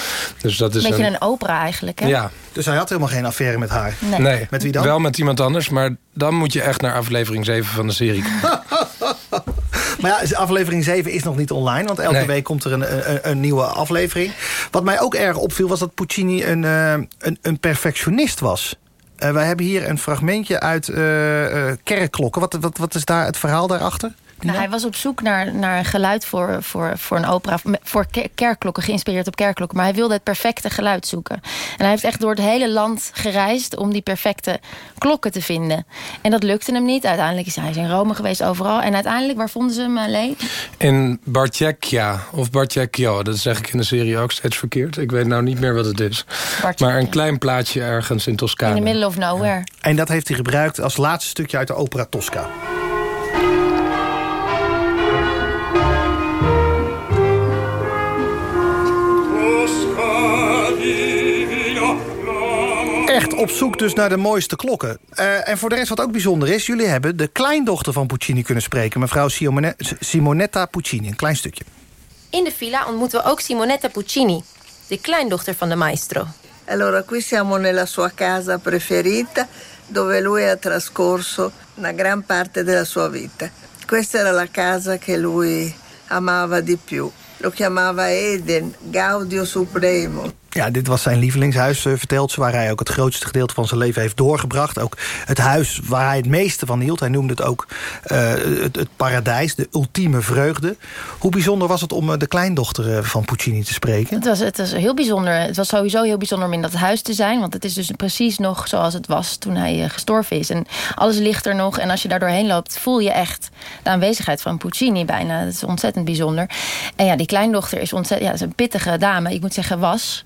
Dus dat is een beetje een, opera eigenlijk, hè? Ja. Dus hij had helemaal geen affaire met haar? Nee. Met wie dan? Wel met iemand anders, maar dan moet je echt naar aflevering 7 van de serie. maar ja, aflevering 7 is nog niet online, want elke week komt er een, een, een, nieuwe aflevering. Wat mij ook erg opviel was dat Puccini een, uh, een, een perfectionist was. Uh, wij hebben hier een fragmentje uit uh, Kerkklokken. Wat, wat, wat is daar het verhaal daarachter? Nou, hij was op zoek naar, naar een geluid voor, voor, voor een opera. Voor kerkklokken, geïnspireerd op kerkklokken. Maar hij wilde het perfecte geluid zoeken. En hij heeft echt door het hele land gereisd... om die perfecte klokken te vinden. En dat lukte hem niet. Uiteindelijk is hij in Rome geweest, overal. En uiteindelijk, waar vonden ze hem alleen? In Bartjekja, of Bartjekjo. Dat zeg ik in de serie ook steeds verkeerd. Ik weet nou niet meer wat het is. Maar een klein plaatje ergens in Toscane. In the middle of nowhere. En dat heeft hij gebruikt als laatste stukje uit de opera Tosca. Op zoek dus naar de mooiste klokken. Uh, en voor de rest wat ook bijzonder is... jullie hebben de kleindochter van Puccini kunnen spreken... mevrouw Simone Simonetta Puccini. Een klein stukje. In de villa ontmoeten we ook Simonetta Puccini... de kleindochter van de maestro. Allora, qui siamo nella sua casa preferita... dove lui ha trascorso una gran parte della sua vita. Questa era la casa che lui amava di più. Lo chiamava Eden, Gaudio Supremo. Ja, dit was zijn lievelingshuis, uh, vertelt ze... waar hij ook het grootste gedeelte van zijn leven heeft doorgebracht. Ook het huis waar hij het meeste van hield. Hij noemde het ook uh, het, het, paradijs, de ultieme vreugde. Hoe bijzonder was het om uh, de kleindochter van Puccini te spreken? Het was, het was heel bijzonder. Het was sowieso heel bijzonder om in dat huis te zijn. Want het is dus precies nog zoals het was toen hij gestorven is. En alles ligt er nog. En als je daar doorheen loopt, voel je echt de aanwezigheid van Puccini bijna. Dat is ontzettend bijzonder. En ja, die kleindochter is ontzettend... Ja, is een pittige dame. Ik moet zeggen, was...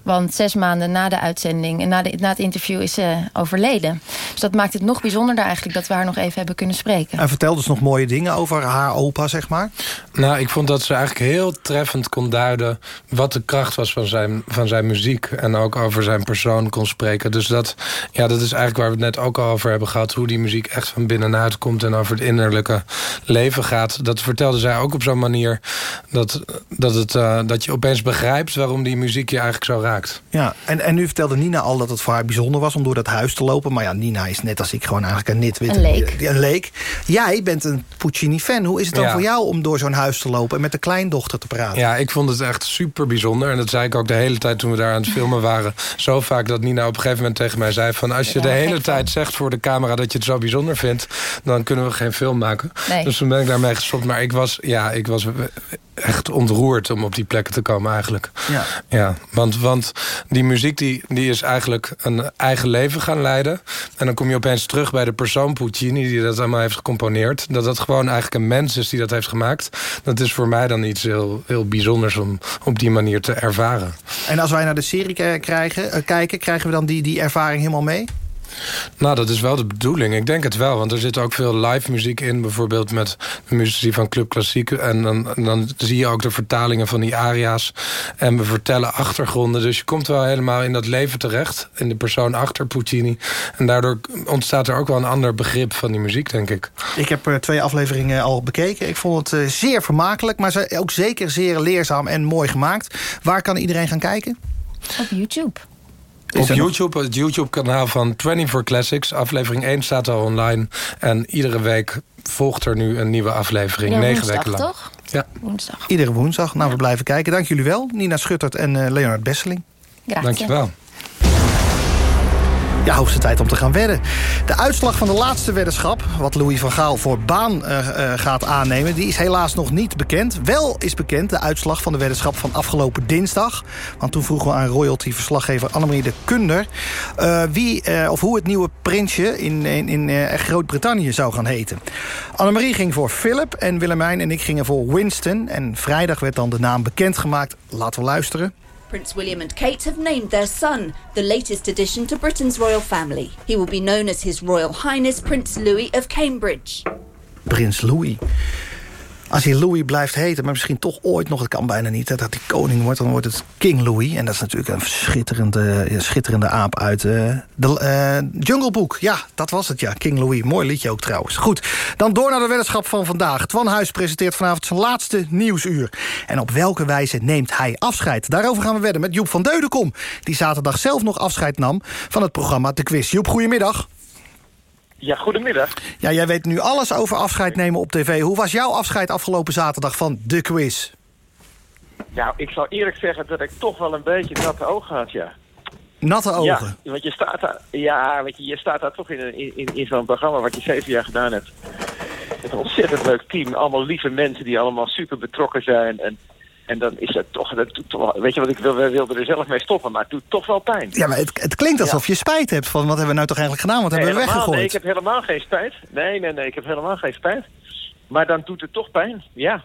Want zes maanden na de uitzending en na, de, na het interview is ze overleden. Dus dat maakt het nog bijzonderder eigenlijk dat we haar nog even hebben kunnen spreken. En vertelde dus nog mooie dingen over haar opa, zeg maar? Nou, ik vond dat ze eigenlijk heel treffend kon duiden... wat de kracht was van zijn, van zijn muziek. En ook over zijn persoon kon spreken. Dus dat, ja, dat is eigenlijk waar we het net ook al over hebben gehad. Hoe die muziek echt van binnenuit komt en over het innerlijke leven gaat. Dat vertelde zij ook op zo'n manier... dat, dat, het, uh, dat je opeens begrijpt waarom die muziek je eigenlijk zo raakt. Ja, en, en nu vertelde Nina al dat het voor haar bijzonder was... om door dat huis te lopen. Maar ja, Nina is net als ik gewoon eigenlijk een nitwit. Een leek. Een leek. Jij bent een Puccini-fan. Hoe is het dan Ja. voor jou om door zo'n huis te lopen... en met de kleindochter te praten? Ja, ik vond het echt super bijzonder. En dat zei ik ook de hele tijd toen we daar aan het filmen waren. Zo vaak dat Nina op een gegeven moment tegen mij zei... van als je de hele tijd zegt voor de camera dat je het zo bijzonder vindt... dan kunnen we geen film maken. Nee. Dus toen ben ik daarmee gestopt. Maar ik was, ja, ik was echt ontroerd om op die plekken te komen eigenlijk. Ja. Ja, want, want die muziek die, die is eigenlijk een eigen leven gaan leiden. En dan kom je opeens terug bij de persoon Puccini... die dat allemaal heeft gecomponeerd. Dat dat gewoon eigenlijk een mens is die dat heeft gemaakt. Dat is voor mij dan iets heel, heel bijzonders om op die manier te ervaren. En als wij naar de serie krijgen, eh, kijken... krijgen we dan die, die ervaring helemaal mee? Nou, dat is wel de bedoeling. Ik denk het wel, want er zit ook veel live muziek in. Bijvoorbeeld met de muzici van Club Klassiek. En dan, dan zie je ook de vertalingen van die aria's. En we vertellen achtergronden. Dus je komt wel helemaal in dat leven terecht. In de persoon achter Puccini. En daardoor ontstaat er ook wel een ander begrip van die muziek, denk ik. Ik heb eh, twee afleveringen al bekeken. Ik vond het eh, zeer vermakelijk, maar ook zeker zeer leerzaam en mooi gemaakt. Waar kan iedereen gaan kijken? Op YouTube. Op YouTube, het YouTube-kanaal van 24 Classics. Aflevering 1 staat al online. En iedere week volgt er nu een nieuwe aflevering. Iedere negen woensdag, weken lang. toch? Ja. Woensdag. Iedere woensdag. Nou, we blijven kijken. Dank jullie wel. Nina Schuttert en eh, Leonard Besseling. Grazie. Dankjewel. Ja, hoogste tijd om te gaan wedden. De uitslag van de laatste weddenschap, wat Louis van Gaal voor baan eh, eh, gaat aannemen... die is helaas nog niet bekend. Wel is bekend de uitslag van de weddenschap van afgelopen dinsdag. Want toen vroegen we aan royalty-verslaggever Annemarie de Kunder... eh, wie of hoe het nieuwe prinsje in, in, in Groot-Brittannië zou gaan heten. Annemarie ging voor Philip en Willemijn en ik gingen voor Winston. En vrijdag werd dan de naam bekendgemaakt. Laten we luisteren. Prince William and Kate have named their son, the latest addition to Britain's royal family. He will be known as His Royal Highness Prince Louis of Cambridge. Prins Louis. Als hij Louis blijft heten, maar misschien toch ooit nog... het kan bijna niet, hè, dat hij koning wordt, dan wordt het King Louis. En dat is natuurlijk een schitterende, schitterende aap uit uh, de uh, Jungle Book. Ja, dat was het, ja. King Louis. Mooi liedje ook trouwens. Goed, dan door naar de weddenschap van vandaag. Twan Huis presenteert vanavond zijn laatste nieuwsuur. En op welke wijze neemt hij afscheid? Daarover gaan we wedden met Joep van Deudekom... die zaterdag zelf nog afscheid nam van het programma De Quiz. Joep, goedemiddag. Ja, goedemiddag. Ja, jij weet nu alles over afscheid nemen op tv. Hoe was jouw afscheid afgelopen zaterdag van de quiz? Nou, ik zal eerlijk zeggen dat ik toch wel een beetje natte ogen had, ja. Natte ogen? Ja, want je staat daar, ja, weet je, je staat daar toch in, in, in zo'n programma wat je zeven jaar gedaan hebt. Met een ontzettend leuk team. Allemaal lieve mensen die allemaal super betrokken zijn. En en dan is het toch, dat doet toch weet je wat, ik wil, we wilden er zelf mee stoppen, maar het doet toch wel pijn. Ja, maar het, het klinkt alsof je spijt hebt van wat hebben we nou toch eigenlijk gedaan, wat hebben we weggegooid? Nee, ik heb helemaal geen spijt. Nee, nee, nee, ik heb helemaal geen spijt. Maar dan doet het toch pijn, ja.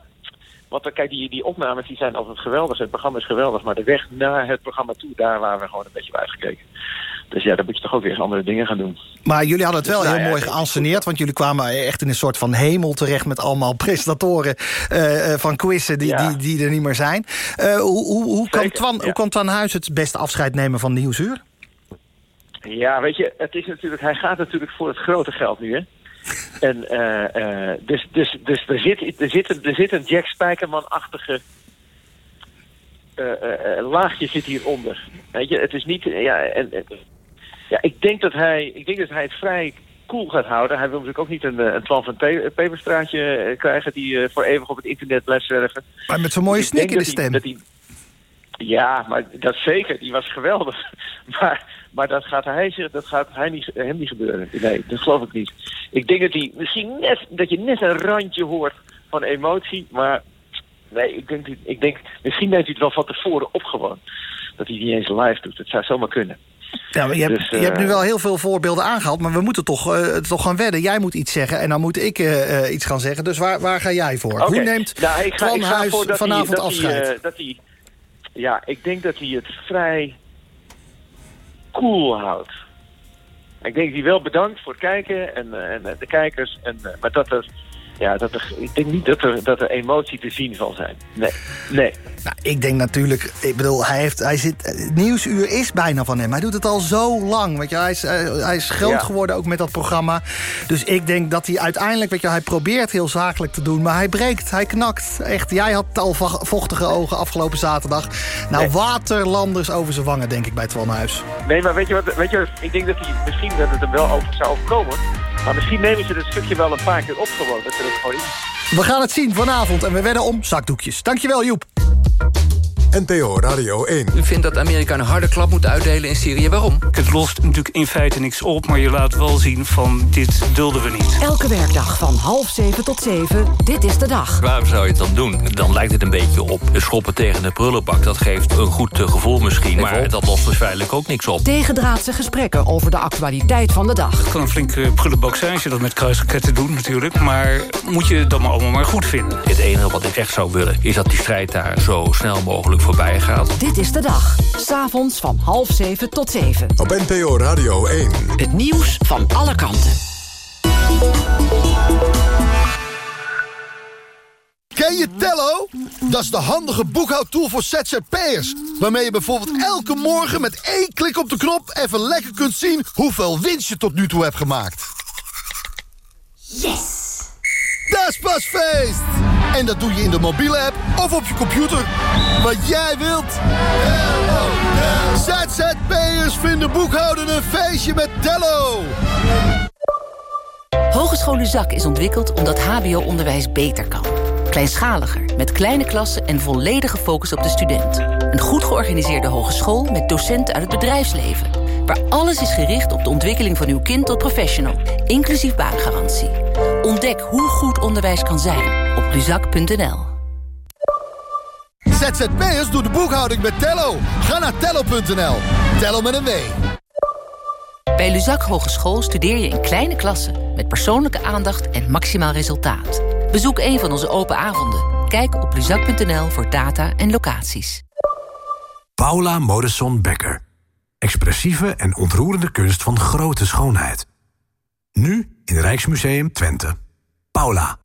Want kijk, die, die opnames die zijn altijd geweldig, het programma is geweldig, maar de weg naar het programma toe, daar waren we gewoon een beetje uitgekeken. Dus ja, dan moet je toch ook weer andere dingen gaan doen. Maar jullie hadden het wel dus, heel nou mooi geanceneerd... want jullie kwamen echt in een soort van hemel terecht... met allemaal presentatoren uh, van quizzen die, die, die er niet meer zijn. Uh, hoe, hoe, hoe, kan Twan, ja. hoe kan Twan Huis het beste afscheid nemen van Nieuwsuur? Ja, weet je, het is natuurlijk, hij gaat natuurlijk voor het grote geld nu, hè? En uh, dus, dus, dus er, zit, er, zit, er zit een Jack Spijkerman-achtige laagje zit hieronder. Weet je, het is niet... Ja, en, ja, ik denk dat hij, ik denk dat hij het vrij cool gaat houden. Hij wil natuurlijk ook niet een, eh, een Twan van Peperstraatje eh, krijgen... die uh, voor eeuwig op het internet blijft zwerven. Maar met zo'n mooie dus snik in de stem. ja, maar dat zeker. Die was geweldig. Maar, maar dat gaat, hij, dat gaat hij niet, hem niet gebeuren. Nee, dat geloof ik niet. Ik denk dat, hij misschien net, dat je net een randje hoort van emotie. Maar nee, ik denk, ik denk misschien neemt hij het wel van tevoren op gewoon. Dat hij niet eens live doet. Dat zou zomaar kunnen. Ja, je, hebt, dus, je hebt nu eh, wel heel veel voorbeelden aangehaald... maar we moeten toch, uh, toch gaan wedden. Jij moet iets zeggen en dan moet ik uh, iets gaan zeggen. Dus waar, waar ga jij voor? Hoe neemt nou, ik ga, Huis vanavond hij, dat afscheid? Hij, dat hij, ja, ik denk dat hij het vrij cool houdt. Ik denk dat hij wel bedankt voor het kijken en, en de kijkers. En, maar dat er ja, dat er, ik denk niet dat er, dat er emotie te zien zal zijn. Nee, nee. Nou, ik denk natuurlijk, ik bedoel, hij heeft, hij zit, Nieuwsuur is bijna van hem. Hij doet het al zo lang, weet je, hij is, hij is groot geworden ook met dat programma. Dus ik denk dat hij uiteindelijk, weet je, hij probeert heel zakelijk te doen, maar hij breekt, hij knakt. Echt, jij had al vochtige ogen afgelopen zaterdag. Nou, waterlanders over zijn wangen, denk ik, bij Twan Huis. Nee, maar weet je wat, weet je, ik denk dat hij misschien dat het er wel over zou overkomen. Maar misschien nemen ze het stukje wel een paar keer op gewoon We gaan het zien vanavond en we wedden om zakdoekjes. Dankjewel Joep. NPO Radio 1. U vindt dat Amerika een harde klap moet uitdelen in Syrië. Waarom? Het lost natuurlijk in feite niks op, maar je laat wel zien van dit dulden we niet. Elke werkdag van half zeven tot zeven, dit is de dag. Waarom zou je het dan doen? Dan lijkt het een beetje op schoppen tegen de prullenbak. Dat geeft een goed uh, gevoel misschien, maar dat lost dus feitelijk ook niks op. Tegendraadse gesprekken over de actualiteit van de dag. Het kan een flinke prullenbak zijn als je dat met kruisraketten doet natuurlijk. Maar moet je het dan maar allemaal maar goed vinden. Het enige wat ik echt zou willen is dat die strijd daar zo snel mogelijk voorbij gaat. Dit is de dag. S'avonds van half zeven tot zeven. Op NPO Radio 1. Het nieuws van alle kanten. Ken je Tello? Dat is de handige boekhoudtool voor ZZP'ers. Waarmee je bijvoorbeeld elke morgen met één klik op de knop... even lekker kunt zien hoeveel winst je tot nu toe hebt gemaakt. Yes! Dat is pas feest! En dat doe je in de mobiele app of op je computer. Wat jij wilt. ZZP'ers vinden boekhouden een feestje met Tello. Hogeschool Zak is ontwikkeld omdat hbo-onderwijs beter kan. Kleinschaliger, met kleine klassen en volledige focus op de student. Een goed georganiseerde hogeschool met docenten uit het bedrijfsleven. Waar alles is gericht op de ontwikkeling van uw kind tot professional. Inclusief baangarantie. Ontdek hoe goed onderwijs kan zijn luzak.nl. ZZP'ers doet de boekhouding met Tello. Ga naar tello.nl. Tello met een W. Bij Luzak Hogeschool studeer je in kleine klassen... met persoonlijke aandacht en maximaal resultaat. Bezoek een van onze open avonden. Kijk op luzak.nl voor data en locaties. Paula Modesson Becker. Expressieve en ontroerende kunst van grote schoonheid. Nu in Rijksmuseum Twente. Paula.